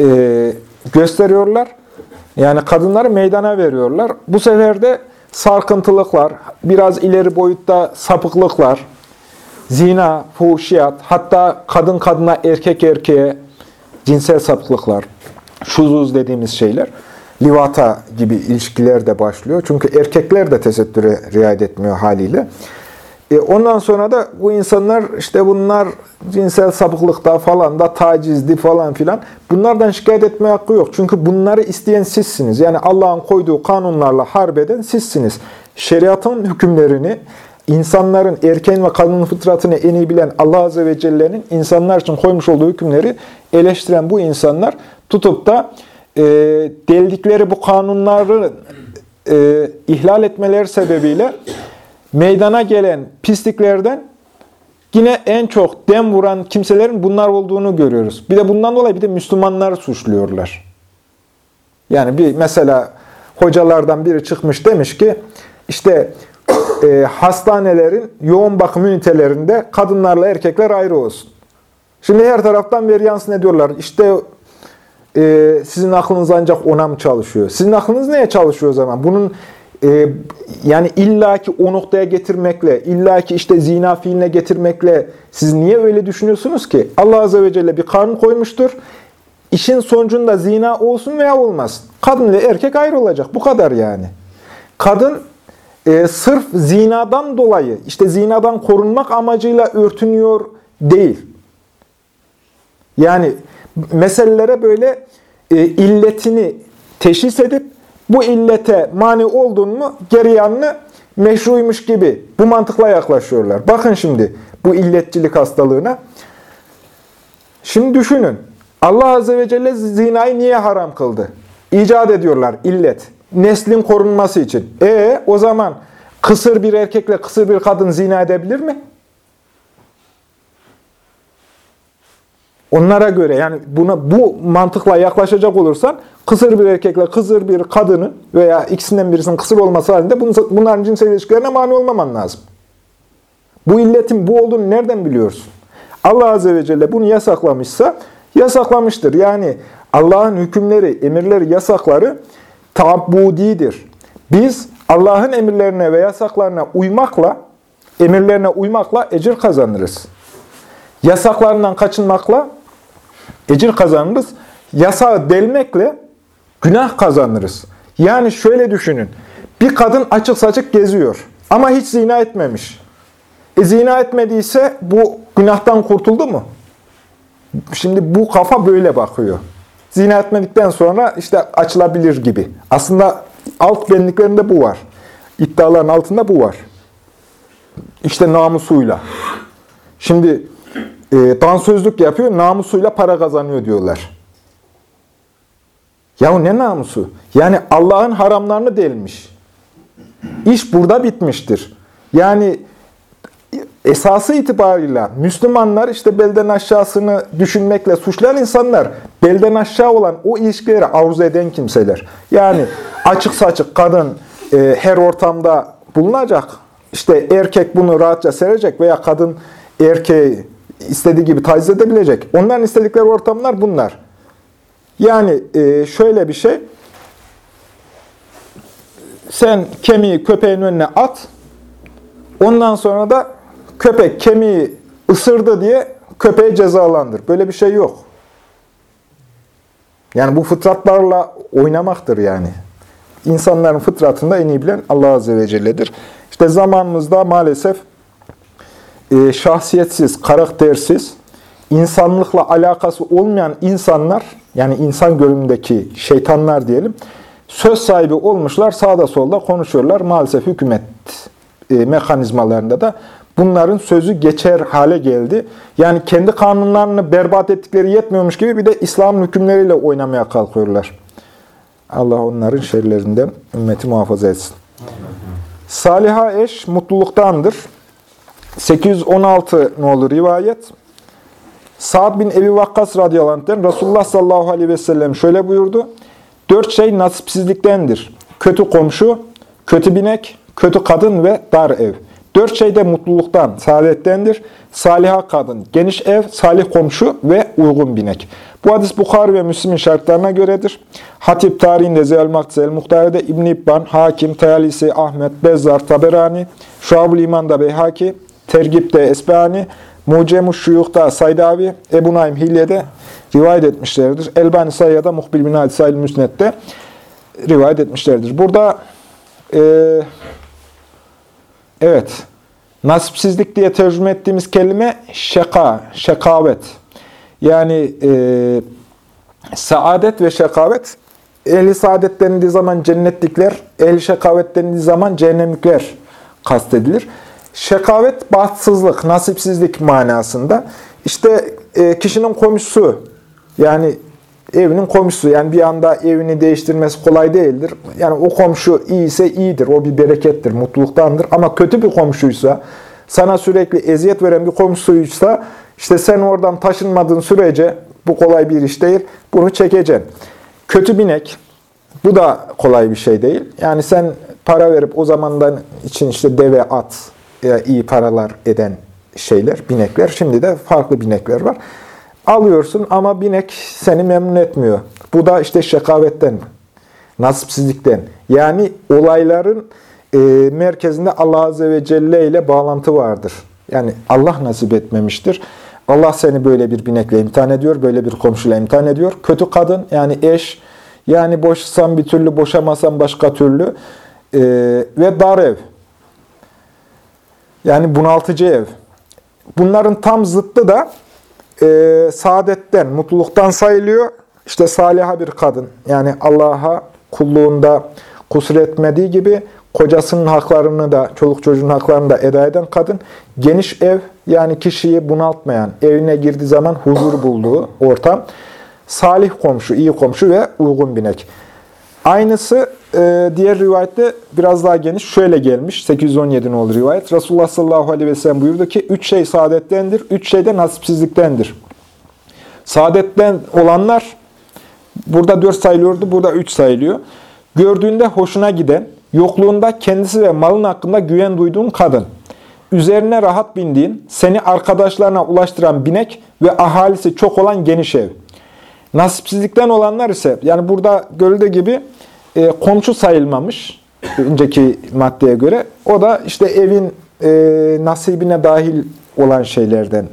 e, gösteriyorlar. Yani kadınları meydana veriyorlar. Bu sefer de sarkıntılıklar, biraz ileri boyutta sapıklıklar, zina, fuhuşiyat, hatta kadın kadına, erkek erkeğe cinsel sapıklıklar, şuzuz dediğimiz şeyler, livata gibi ilişkiler de başlıyor. Çünkü erkekler de tesettüre riayet etmiyor haliyle. E ondan sonra da bu insanlar işte bunlar cinsel sapıklıkta falan da tacizdi falan filan. Bunlardan şikayet etme hakkı yok. Çünkü bunları isteyen sizsiniz. Yani Allah'ın koyduğu kanunlarla harbeden sizsiniz. Şeriatın hükümlerini insanların erken ve kadının fıtratını en iyi bilen Allah Azze ve Celle'nin insanlar için koymuş olduğu hükümleri eleştiren bu insanlar tutup da e, deldikleri bu kanunları e, ihlal etmeleri sebebiyle meydana gelen pisliklerden yine en çok dem vuran kimselerin bunlar olduğunu görüyoruz. Bir de bundan dolayı bir de Müslümanları suçluyorlar. Yani bir mesela hocalardan biri çıkmış demiş ki işte e, hastanelerin yoğun bakım ünitelerinde kadınlarla erkekler ayrı olsun. Şimdi her taraftan bir yansın ediyorlar. İşte e, sizin aklınız ancak ona mı çalışıyor? Sizin aklınız neye çalışıyor o zaman? Bunun e, yani illaki o noktaya getirmekle, illaki işte zina fiiline getirmekle siz niye öyle düşünüyorsunuz ki? Allah Azze ve Celle bir kanun koymuştur. İşin sonucunda zina olsun veya olmasın. Kadın ile erkek ayrı olacak. Bu kadar yani. Kadın e, sırf zinadan dolayı, işte zinadan korunmak amacıyla örtünüyor değil. Yani meselelere böyle e, illetini teşhis edip bu illete mani oldun mu geri yanını meşruymuş gibi bu mantıkla yaklaşıyorlar. Bakın şimdi bu illetçilik hastalığına. Şimdi düşünün. Allah Azze ve Celle zinayı niye haram kıldı? İcat ediyorlar illet. Neslin korunması için. E o zaman kısır bir erkekle kısır bir kadın zina edebilir mi? Onlara göre yani buna bu mantıkla yaklaşacak olursan kısır bir erkekle kısır bir kadının veya ikisinden birisinin kısır olması halinde bunların cinsel ilişkilerine mani olmaman lazım. Bu illetin bu olduğunu nereden biliyorsun? Allah Azze ve Celle bunu yasaklamışsa yasaklamıştır. Yani Allah'ın hükümleri, emirleri, yasakları taabbudidir. Biz Allah'ın emirlerine ve yasaklarına uymakla, emirlerine uymakla ecir kazanırız. Yasaklarından kaçınmakla ecir kazanırız. Yasağı delmekle günah kazanırız. Yani şöyle düşünün. Bir kadın açık saçık geziyor ama hiç zina etmemiş. E zina etmediyse bu günahtan kurtuldu mu? Şimdi bu kafa böyle bakıyor. Zina etmedikten sonra işte açılabilir gibi. Aslında alt benliklerinde bu var. İddiaların altında bu var. İşte namusuyla. Şimdi e, dansözlük yapıyor, namusuyla para kazanıyor diyorlar. Ya ne namusu? Yani Allah'ın haramlarını delmiş. İş burada bitmiştir. Yani esası itibarıyla Müslümanlar işte belden aşağısını düşünmekle suçlayan insanlar belden aşağı olan o ilişkileri arzu eden kimseler. Yani açık saçık kadın e, her ortamda bulunacak. İşte erkek bunu rahatça serecek veya kadın erkeği istediği gibi taciz edebilecek. Onların istedikleri ortamlar bunlar. Yani e, şöyle bir şey. Sen kemiği köpeğin önüne at. Ondan sonra da köpek kemiği ısırdı diye köpeği cezalandır. Böyle bir şey yok. Yani bu fıtratlarla oynamaktır yani. İnsanların fıtratında en iyi bilen Allah Azze ve Celle'dir. İşte zamanımızda maalesef e, şahsiyetsiz, karaktersiz, insanlıkla alakası olmayan insanlar, yani insan görünümdeki şeytanlar diyelim, söz sahibi olmuşlar, sağda solda konuşuyorlar. Maalesef hükümet e, mekanizmalarında da bunların sözü geçer hale geldi. Yani kendi kanunlarını berbat ettikleri yetmiyormuş gibi bir de İslam hükümleriyle oynamaya kalkıyorlar. Allah onların şerlerinden ümmeti muhafaza etsin. Saliha eş mutluluktandır. 816 nolu rivayet. Sa'd bin Ebi Vakkas radıyallahu anh'den Resulullah sallallahu aleyhi ve sellem şöyle buyurdu. Dört şey nasipsizliktendir. Kötü komşu, kötü binek, kötü kadın ve dar ev. Dört şey de mutluluktan, saadettendir. Saliha kadın, geniş ev, salih komşu ve uygun binek. Bu hadis Bukhari ve Müslim'in şartlarına göredir. Hatip tarihinde Zeyal Maktisel, Muhtare'de İbn İbban, Hakim, Tayalisi, Ahmet, Bezzar, Taberani, Şuab-ül İman'da Beyhaki, Tergip'te Esbehani, Mucem-i Şuyuk'ta Saydavi, Ebu Naim Hilye'de rivayet etmişlerdir. Elbani Sayya'da Muhbil bin Hadis Sail Müsnet'te rivayet etmişlerdir. Burada e, evet nasipsizlik diye tercüme ettiğimiz kelime şeka, şekavet. Yani e, saadet ve şekavet ehli saadet denildiği zaman cennetlikler, ehli şekavet denildiği zaman cehennemlikler kastedilir. Şekavet, bahtsızlık, nasipsizlik manasında. İşte e, kişinin komşusu, yani evinin komşusu, yani bir anda evini değiştirmesi kolay değildir. Yani o komşu iyiyse iyidir, o bir berekettir, mutluluktandır. Ama kötü bir komşuysa, sana sürekli eziyet veren bir komşuysa, işte sen oradan taşınmadığın sürece bu kolay bir iş değil, bunu çekeceksin. Kötü binek, bu da kolay bir şey değil. Yani sen para verip o zamandan için işte deve, at, iyi paralar eden şeyler, binekler. Şimdi de farklı binekler var. Alıyorsun ama binek seni memnun etmiyor. Bu da işte şekavetten, nasipsizlikten. Yani olayların e, merkezinde Allah Azze ve Celle ile bağlantı vardır. Yani Allah nasip etmemiştir. Allah seni böyle bir binekle imtihan ediyor, böyle bir komşuyla imtihan ediyor. Kötü kadın, yani eş, yani boşsan bir türlü, boşamasan başka türlü e, ve dar ev. Yani bunaltıcı ev. Bunların tam zıttı da e, saadetten, mutluluktan sayılıyor. İşte saliha bir kadın. Yani Allah'a kulluğunda kusur etmediği gibi kocasının haklarını da, çoluk çocuğun haklarını da eda eden kadın. Geniş ev, yani kişiyi bunaltmayan, evine girdiği zaman huzur bulduğu ortam. Salih komşu, iyi komşu ve uygun binek. Aynısı e, diğer rivayette biraz daha geniş şöyle gelmiş. 817 olur rivayet. Resulullah sallallahu aleyhi ve sellem buyurdu ki, üç şey saadettendir, üç şey de nasipsizliktendir. Saadetten olanlar, burada dört sayılıyordu, burada üç sayılıyor. Gördüğünde hoşuna giden, yokluğunda kendisi ve malın hakkında güven duyduğun kadın. üzerine rahat bindiğin, seni arkadaşlarına ulaştıran binek ve ahalisi çok olan geniş ev. Nasipsizlikten olanlar ise, yani burada gölde gibi e, komşu sayılmamış, önceki maddeye göre. O da işte evin e, nasibine dahil olan şeylerden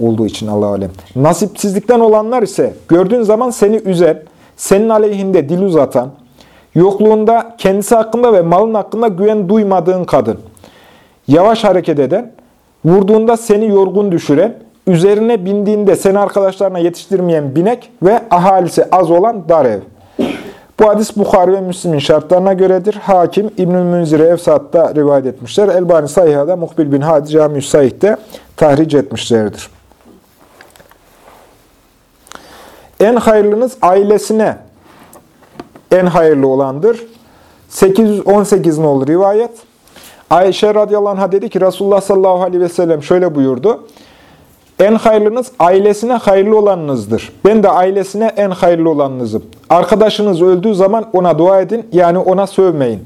olduğu için Allah alem. Nasipsizlikten olanlar ise gördüğün zaman seni üzen, senin aleyhinde dil uzatan, yokluğunda kendisi hakkında ve malın hakkında güven duymadığın kadın, yavaş hareket eden, vurduğunda seni yorgun düşüren, üzerine bindiğinde seni arkadaşlarına yetiştirmeyen binek ve ahalisi az olan dar ev. Bu hadis Bukhari ve Müslim'in şartlarına göredir. Hakim İbnül Münzir'e Efsat'ta rivayet etmişler. Elbani Sayha'da Muhbil bin Hadi Cami-i Said'de tahric etmişlerdir. En hayırlınız ailesine en hayırlı olandır. 818 olur rivayet. Ayşe radıyallahu anh'a dedi ki Resulullah sallallahu aleyhi ve sellem şöyle buyurdu. En hayırlınız ailesine hayırlı olanınızdır. Ben de ailesine en hayırlı olanınızım. Arkadaşınız öldüğü zaman ona dua edin, yani ona sövmeyin.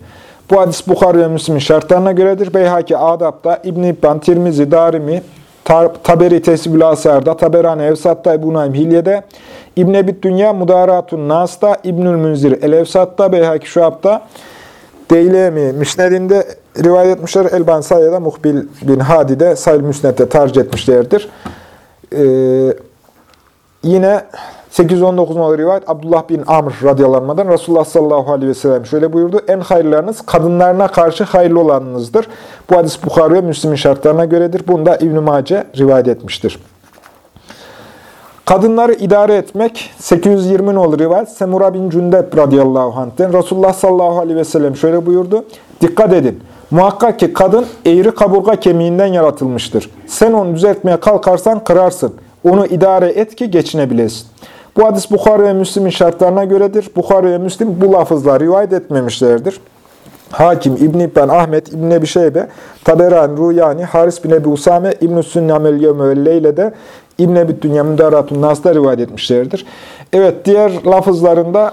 Bu hadis Bukhari ve Müslim'in şartlarına göredir. Beyhaki Adab'da, İbn-i İbban, Tirmizi, Darimi, Taberi Tesibül Asar'da, Taberani Evsat'ta, Ebu Naim Hilye'de, İbn Ebi Dünya Mudaratun Nas'ta, İbnül Münzir El Evsat'ta, Beyhaki Şuab'da, Deylemi Mişned'inde rivayet etmişler. Elban Sayya'da Muhbil bin Hadi'de Sayıl Müsned'de tercih etmişlerdir. Ee, yine 819 numaralı rivayet Abdullah bin Amr radıyallahu Resulullah sallallahu aleyhi ve sellem şöyle buyurdu. En hayırlarınız kadınlarına karşı hayırlı olanınızdır. Bu hadis Bukhari ve Müslim'in şartlarına göredir. Bunu da İbn-i Mace rivayet etmiştir. Kadınları idare etmek 820 olur rivayet. Semura bin Cündep radıyallahu anh'ten Resulullah sallallahu aleyhi ve sellem şöyle buyurdu. Dikkat edin. Muhakkak ki kadın eğri kaburga kemiğinden yaratılmıştır. Sen onu düzeltmeye kalkarsan kırarsın. Onu idare et ki geçinebilesin. Bu hadis Bukhari ve Müslim'in şartlarına göredir. Bukhari ve Müslim bu lafızla rivayet etmemişlerdir. Hakim, İbn İbn Ahmet, İbn Ebi Şeybe, Taberan, Ruyani, Haris bin Ebi Usame, İbn-i Sünnamel Yevmüelleyle'de İbn Ebi Dünya Müdaratun Nas'da rivayet etmişlerdir. Evet, diğer lafızlarında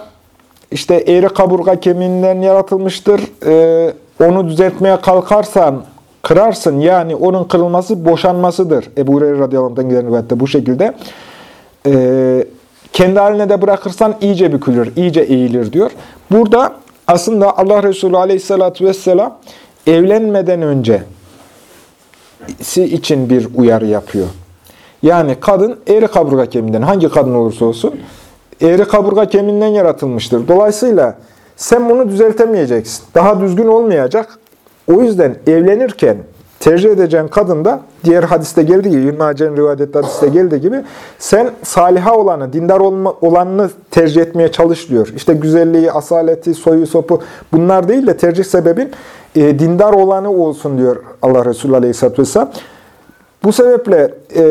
işte eğri kaburga kemiğinden yaratılmıştır. Ee, onu düzeltmeye kalkarsan kırarsın. Yani onun kırılması boşanmasıdır. Ebu Hureyre radıyallahu gelen rivayette bu şekilde. Ee, kendi haline de bırakırsan iyice bükülür, iyice eğilir diyor. Burada aslında Allah Resulü aleyhissalatü vesselam evlenmeden önce için bir uyarı yapıyor. Yani kadın eğri kaburga kemiğinden, hangi kadın olursa olsun eğri kaburga kemiğinden yaratılmıştır. Dolayısıyla sen bunu düzeltemeyeceksin. Daha düzgün olmayacak. O yüzden evlenirken tercih edeceğin kadın da diğer hadiste geldiği gibi, İbn Hacer'in rivayet hadiste geldiği gibi sen saliha olanı, dindar olanını tercih etmeye çalış diyor. İşte güzelliği, asaleti, soyu, sopu bunlar değil de tercih sebebin e, dindar olanı olsun diyor Allah Resulü Aleyhisselatü Vesselam. Bu sebeple e,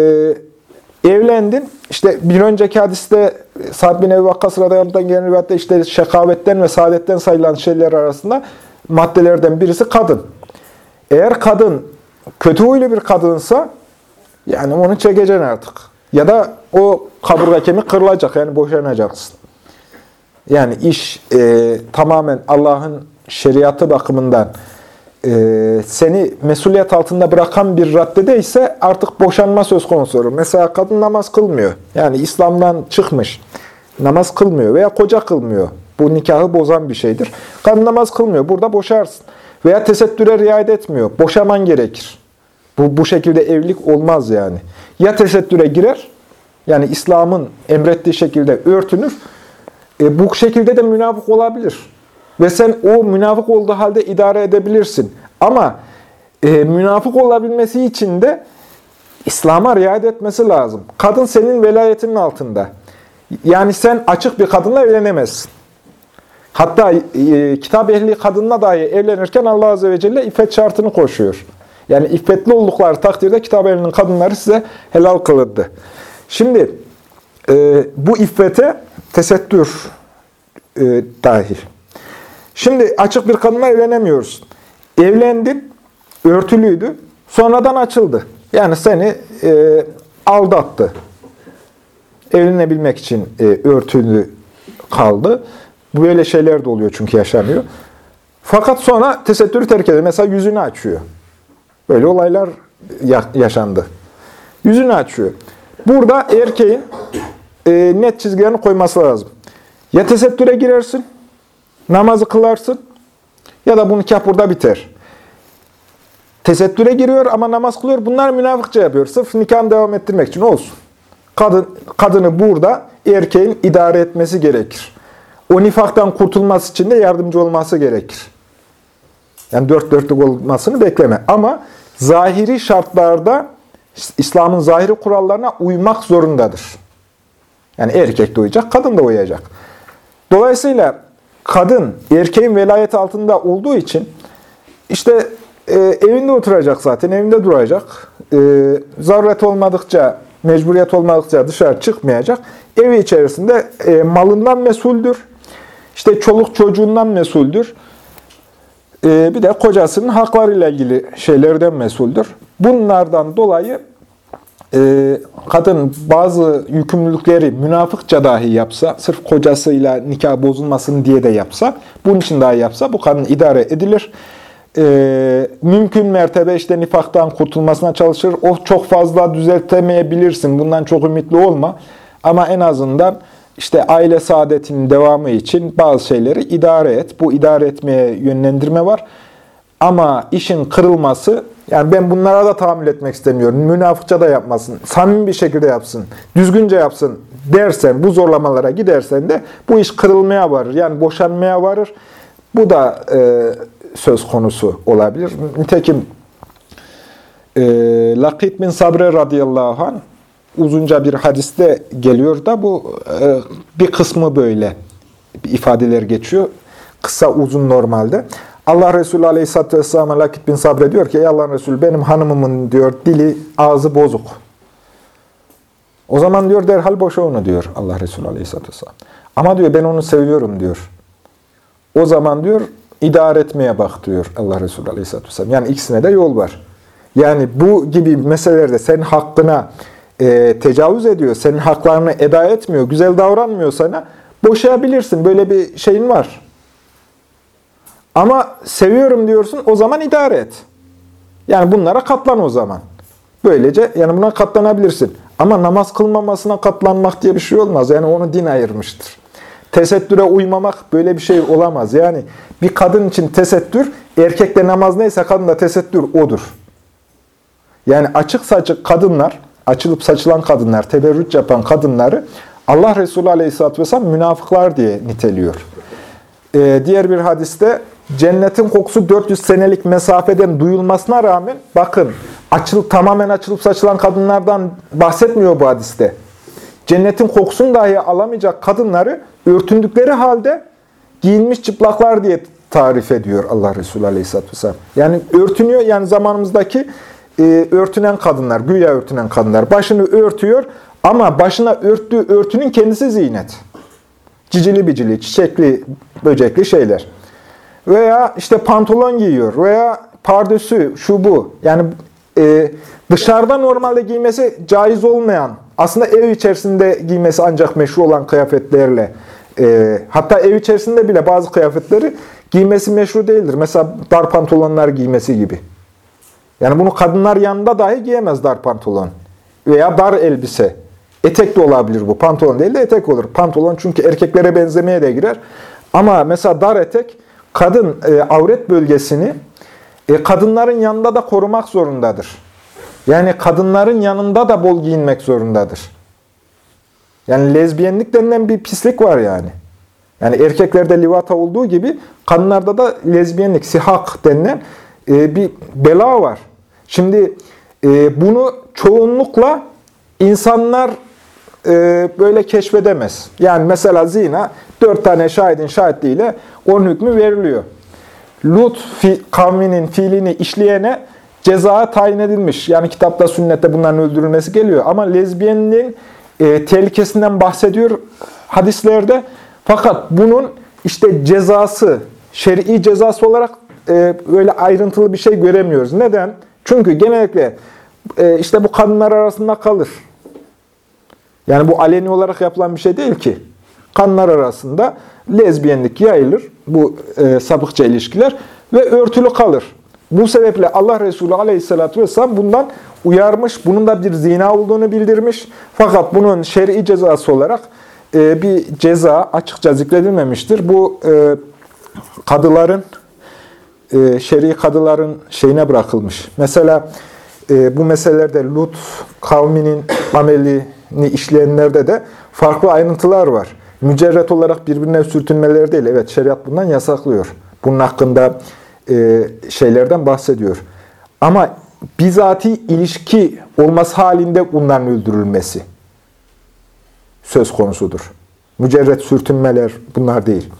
evlendin. İşte bir önceki hadiste Sa'd bin Ebi Vakkas radıyallahu gelen rivayette işte şekavetten ve saadetten sayılan şeyler arasında maddelerden birisi kadın. Eğer kadın kötü huylu bir kadınsa yani onu çekeceksin artık. Ya da o kaburga kemik kırılacak yani boşanacaksın. Yani iş e, tamamen Allah'ın şeriatı bakımından e, seni mesuliyet altında bırakan bir raddede ise artık boşanma söz konusu olur. Mesela kadın namaz kılmıyor. Yani İslam'dan çıkmış. Namaz kılmıyor veya koca kılmıyor. Bu nikahı bozan bir şeydir. Kadın namaz kılmıyor. Burada boşarsın. Veya tesettüre riayet etmiyor. Boşaman gerekir. Bu, bu şekilde evlilik olmaz yani. Ya tesettüre girer, yani İslam'ın emrettiği şekilde örtünür. E, bu şekilde de münafık olabilir. Ve sen o münafık olduğu halde idare edebilirsin. Ama e, münafık olabilmesi için de İslam'a riayet etmesi lazım. Kadın senin velayetinin altında. Yani sen açık bir kadınla evlenemezsin. Hatta e, kitap ehli kadınla dahi evlenirken Allah Azze ve Celle iffet şartını koşuyor. Yani iffetli oldukları takdirde kitap ehlinin kadınları size helal kılırdı. Şimdi e, bu iffete tesettür e, dahil. Şimdi açık bir kadınla evlenemiyoruz. Evlendin, örtülüydü, sonradan açıldı. Yani seni e, aldattı. Evlenebilmek için e, örtülü kaldı. Böyle şeyler de oluyor çünkü yaşanıyor. Fakat sonra tesettürü terk ediyor. Mesela yüzünü açıyor. Böyle olaylar yaşandı. Yüzünü açıyor. Burada erkeğin e, net çizgilerini koyması lazım. Ya tesettüre girersin, namazı kılarsın ya da bu nikah burada biter. Tesettüre giriyor ama namaz kılıyor. Bunlar münafıkça yapıyor. Sırf nikahını devam ettirmek için olsun. Kadın, kadını burada erkeğin idare etmesi gerekir. O nifaktan kurtulması için de yardımcı olması gerekir. Yani dört dörtlük olmasını bekleme. Ama zahiri şartlarda İslam'ın zahiri kurallarına uymak zorundadır. Yani erkek de uyacak, kadın da uyacak. Dolayısıyla kadın erkeğin velayeti altında olduğu için işte e, evinde oturacak zaten, evinde duracak. E, zaruret olmadıkça, mecburiyet olmadıkça dışarı çıkmayacak. Evi içerisinde e, malından mesuldür. İşte çoluk çocuğundan mesuldür. E, bir de kocasının haklarıyla ilgili şeylerden mesuldür. Bunlardan dolayı e, kadın bazı yükümlülükleri münafıkça dahi yapsa, sırf kocasıyla nikah bozulmasın diye de yapsa, bunun için dahi yapsa bu kadın idare edilir. E, mümkün mertebe işte nifaktan kurtulmasına çalışır. O çok fazla düzeltemeyebilirsin. Bundan çok ümitli olma. Ama en azından işte aile saadetinin devamı için bazı şeyleri idare et. Bu idare etmeye yönlendirme var. Ama işin kırılması, yani ben bunlara da tahammül etmek istemiyorum. Münafıkça da yapmasın, samimi bir şekilde yapsın, düzgünce yapsın dersen, bu zorlamalara gidersen de bu iş kırılmaya varır. Yani boşanmaya varır. Bu da e, söz konusu olabilir. Nitekim e, Lakit bin Sabre radıyallahu anh uzunca bir hadiste geliyor da bu e, bir kısmı böyle ifadeler geçiyor. Kısa uzun normalde. Allah Resulü Aleyhisselatü Vesselam'a Lakit bin Sabre diyor ki Ey Allah'ın Resulü benim hanımımın diyor dili ağzı bozuk. O zaman diyor derhal boşa onu diyor Allah Resulü Aleyhisselatü Vesselam. Ama diyor ben onu seviyorum diyor. O zaman diyor idare etmeye bak diyor Allah Resulü Aleyhisselatü Vesselam. Yani ikisine de yol var. Yani bu gibi meselelerde senin hakkına e, tecavüz ediyor, senin haklarını eda etmiyor, güzel davranmıyor sana, boşayabilirsin. Böyle bir şeyin var. Ama seviyorum diyorsun, o zaman idare et. Yani bunlara katlan o zaman. Böylece yani buna katlanabilirsin. Ama namaz kılmamasına katlanmak diye bir şey olmaz. Yani onu din ayırmıştır. Tesettüre uymamak böyle bir şey olamaz. Yani bir kadın için tesettür, erkekte namaz neyse kadında tesettür odur. Yani açık saçık kadınlar, açılıp saçılan kadınlar, teberrüt yapan kadınları Allah Resulü Aleyhisselatü Vesselam münafıklar diye niteliyor. Ee, diğer bir hadiste cennetin kokusu 400 senelik mesafeden duyulmasına rağmen bakın açıl, tamamen açılıp saçılan kadınlardan bahsetmiyor bu hadiste. Cennetin kokusunu dahi alamayacak kadınları örtündükleri halde giyinmiş çıplaklar diye tarif ediyor Allah Resulü Aleyhisselatü Vesselam. Yani örtünüyor yani zamanımızdaki e, örtünen kadınlar, güya örtünen kadınlar başını örtüyor ama başına örttüğü örtünün kendisi zinet. Cicili bicili, çiçekli, böcekli şeyler. Veya işte pantolon giyiyor veya pardösü, şu bu. Yani e, dışarıda normalde giymesi caiz olmayan, aslında ev içerisinde giymesi ancak meşru olan kıyafetlerle, e, hatta ev içerisinde bile bazı kıyafetleri giymesi meşru değildir. Mesela dar pantolonlar giymesi gibi. Yani bunu kadınlar yanında dahi giyemez dar pantolon. Veya dar elbise. Etek de olabilir bu. Pantolon değil de etek olur. Pantolon çünkü erkeklere benzemeye de girer. Ama mesela dar etek kadın e, avret bölgesini e, kadınların yanında da korumak zorundadır. Yani kadınların yanında da bol giyinmek zorundadır. Yani lezbiyenlik denilen bir pislik var yani. Yani erkeklerde livata olduğu gibi kadınlarda da lezbiyenlik, sihak denilen e, bir bela var. Şimdi e, bunu çoğunlukla insanlar e, böyle keşfedemez. Yani mesela zina dört tane şahidin şahitliğiyle onun hükmü veriliyor. Lut fi, kavminin fiilini işleyene ceza tayin edilmiş. Yani kitapta, sünnette bunların öldürülmesi geliyor. Ama lezbiyenliğin e, tehlikesinden bahsediyor hadislerde. Fakat bunun işte cezası, şer'i cezası olarak e, böyle ayrıntılı bir şey göremiyoruz. Neden? Çünkü genellikle e, işte bu kadınlar arasında kalır. Yani bu aleni olarak yapılan bir şey değil ki. Kanlar arasında lezbiyenlik yayılır, bu e, sapıkça ilişkiler ve örtülü kalır. Bu sebeple Allah Resulü aleyhissalatü vesselam bundan uyarmış, bunun da bir zina olduğunu bildirmiş. Fakat bunun şer'i cezası olarak e, bir ceza açıkça zikredilmemiştir. Bu e, kadıların, e, şer'i kadıların şeyine bırakılmış. Mesela e, bu meselelerde Lut kavminin amelini işleyenlerde de farklı ayrıntılar var. Mücerret olarak birbirine sürtünmeleri değil. Evet şeriat bundan yasaklıyor. Bunun hakkında e, şeylerden bahsediyor. Ama bizati ilişki olması halinde bunların öldürülmesi söz konusudur. Mücerret sürtünmeler bunlar değil.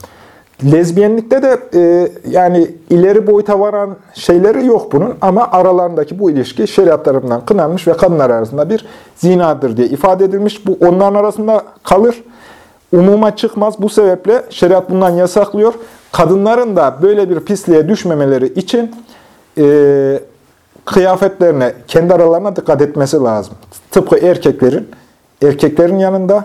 Lezbiyenlikte de e, yani ileri boyuta varan şeyleri yok bunun ama aralarındaki bu ilişki şeriat tarafından kınanmış ve kadınlar arasında bir zinadır diye ifade edilmiş. Bu onların arasında kalır. Umuma çıkmaz. Bu sebeple şeriat bundan yasaklıyor. Kadınların da böyle bir pisliğe düşmemeleri için e, kıyafetlerine, kendi aralarına dikkat etmesi lazım. Tıpkı erkeklerin, erkeklerin yanında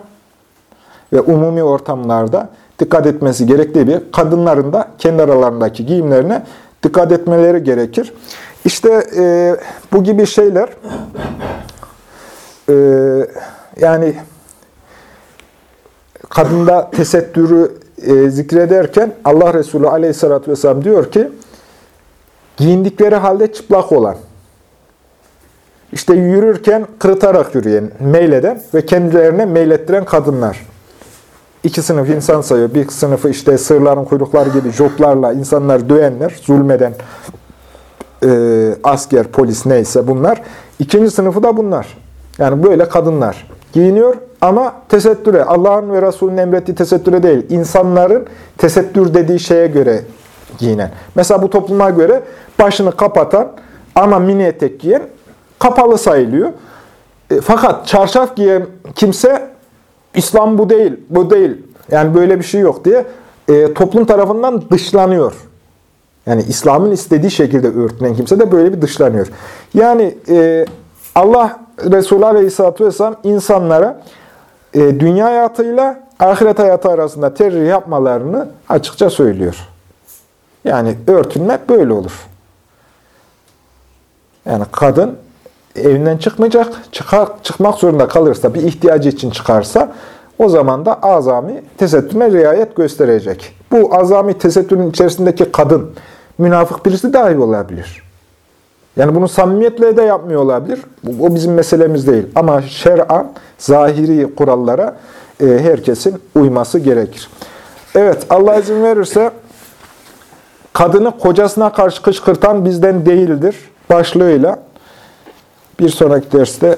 ve umumi ortamlarda dikkat etmesi gerektiği gibi kadınların da kendi aralarındaki giyimlerine dikkat etmeleri gerekir. İşte e, bu gibi şeyler e, yani kadında tesettürü e, zikrederken Allah Resulü aleyhissalatü vesselam diyor ki giyindikleri halde çıplak olan işte yürürken kırıtarak yürüyen, meyleden ve kendilerine meylettiren kadınlar iki sınıf insan sayıyor. Bir sınıfı işte sırların kuyrukları gibi joplarla insanlar dövenler, zulmeden e, asker, polis neyse bunlar. İkinci sınıfı da bunlar. Yani böyle kadınlar giyiniyor ama tesettüre, Allah'ın ve Resulünün emrettiği tesettüre değil, insanların tesettür dediği şeye göre giyinen. Mesela bu topluma göre başını kapatan ama mini etek giyen kapalı sayılıyor. E, fakat çarşaf giyen kimse İslam bu değil, bu değil. Yani böyle bir şey yok diye e, toplum tarafından dışlanıyor. Yani İslam'ın istediği şekilde örtünen kimse de böyle bir dışlanıyor. Yani e, Allah Resulü Aleyhisselatü Vesselam insanlara e, dünya hayatıyla ahiret hayatı arasında tercih yapmalarını açıkça söylüyor. Yani örtünmek böyle olur. Yani kadın evinden çıkmayacak, çıkar, çıkmak zorunda kalırsa, bir ihtiyacı için çıkarsa o zaman da azami tesettürüne riayet gösterecek. Bu azami tesettürün içerisindeki kadın, münafık birisi dahi olabilir. Yani bunu samimiyetle de yapmıyor olabilir. O bizim meselemiz değil. Ama şer'an, zahiri kurallara e, herkesin uyması gerekir. Evet, Allah izin verirse kadını kocasına karşı kışkırtan bizden değildir başlığıyla bir sonraki derste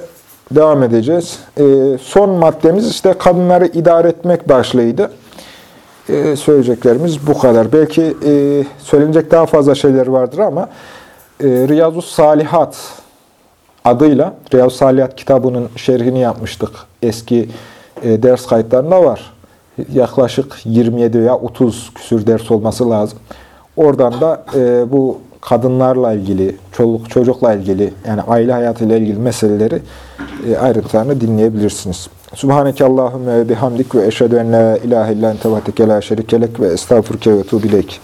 devam edeceğiz. E, son maddemiz işte kadınları idare etmek başlığıydı. E, söyleyeceklerimiz bu kadar. Belki e, söylenecek daha fazla şeyler vardır ama e, Riyazu Salihat adıyla, Riyazu Salihat kitabının şerhini yapmıştık. Eski e, ders kayıtlarında var. Yaklaşık 27 veya 30 küsür ders olması lazım. Oradan da e, bu kadınlarla ilgili, çoluk çocukla ilgili, yani aile hayatıyla ilgili meseleleri e, ayrıntılarını dinleyebilirsiniz. Subhaneke Allahümme ve bihamdik ve eşhedü en la ilahe illan tevatike la şerikelek ve estağfurke ve tuğbilek.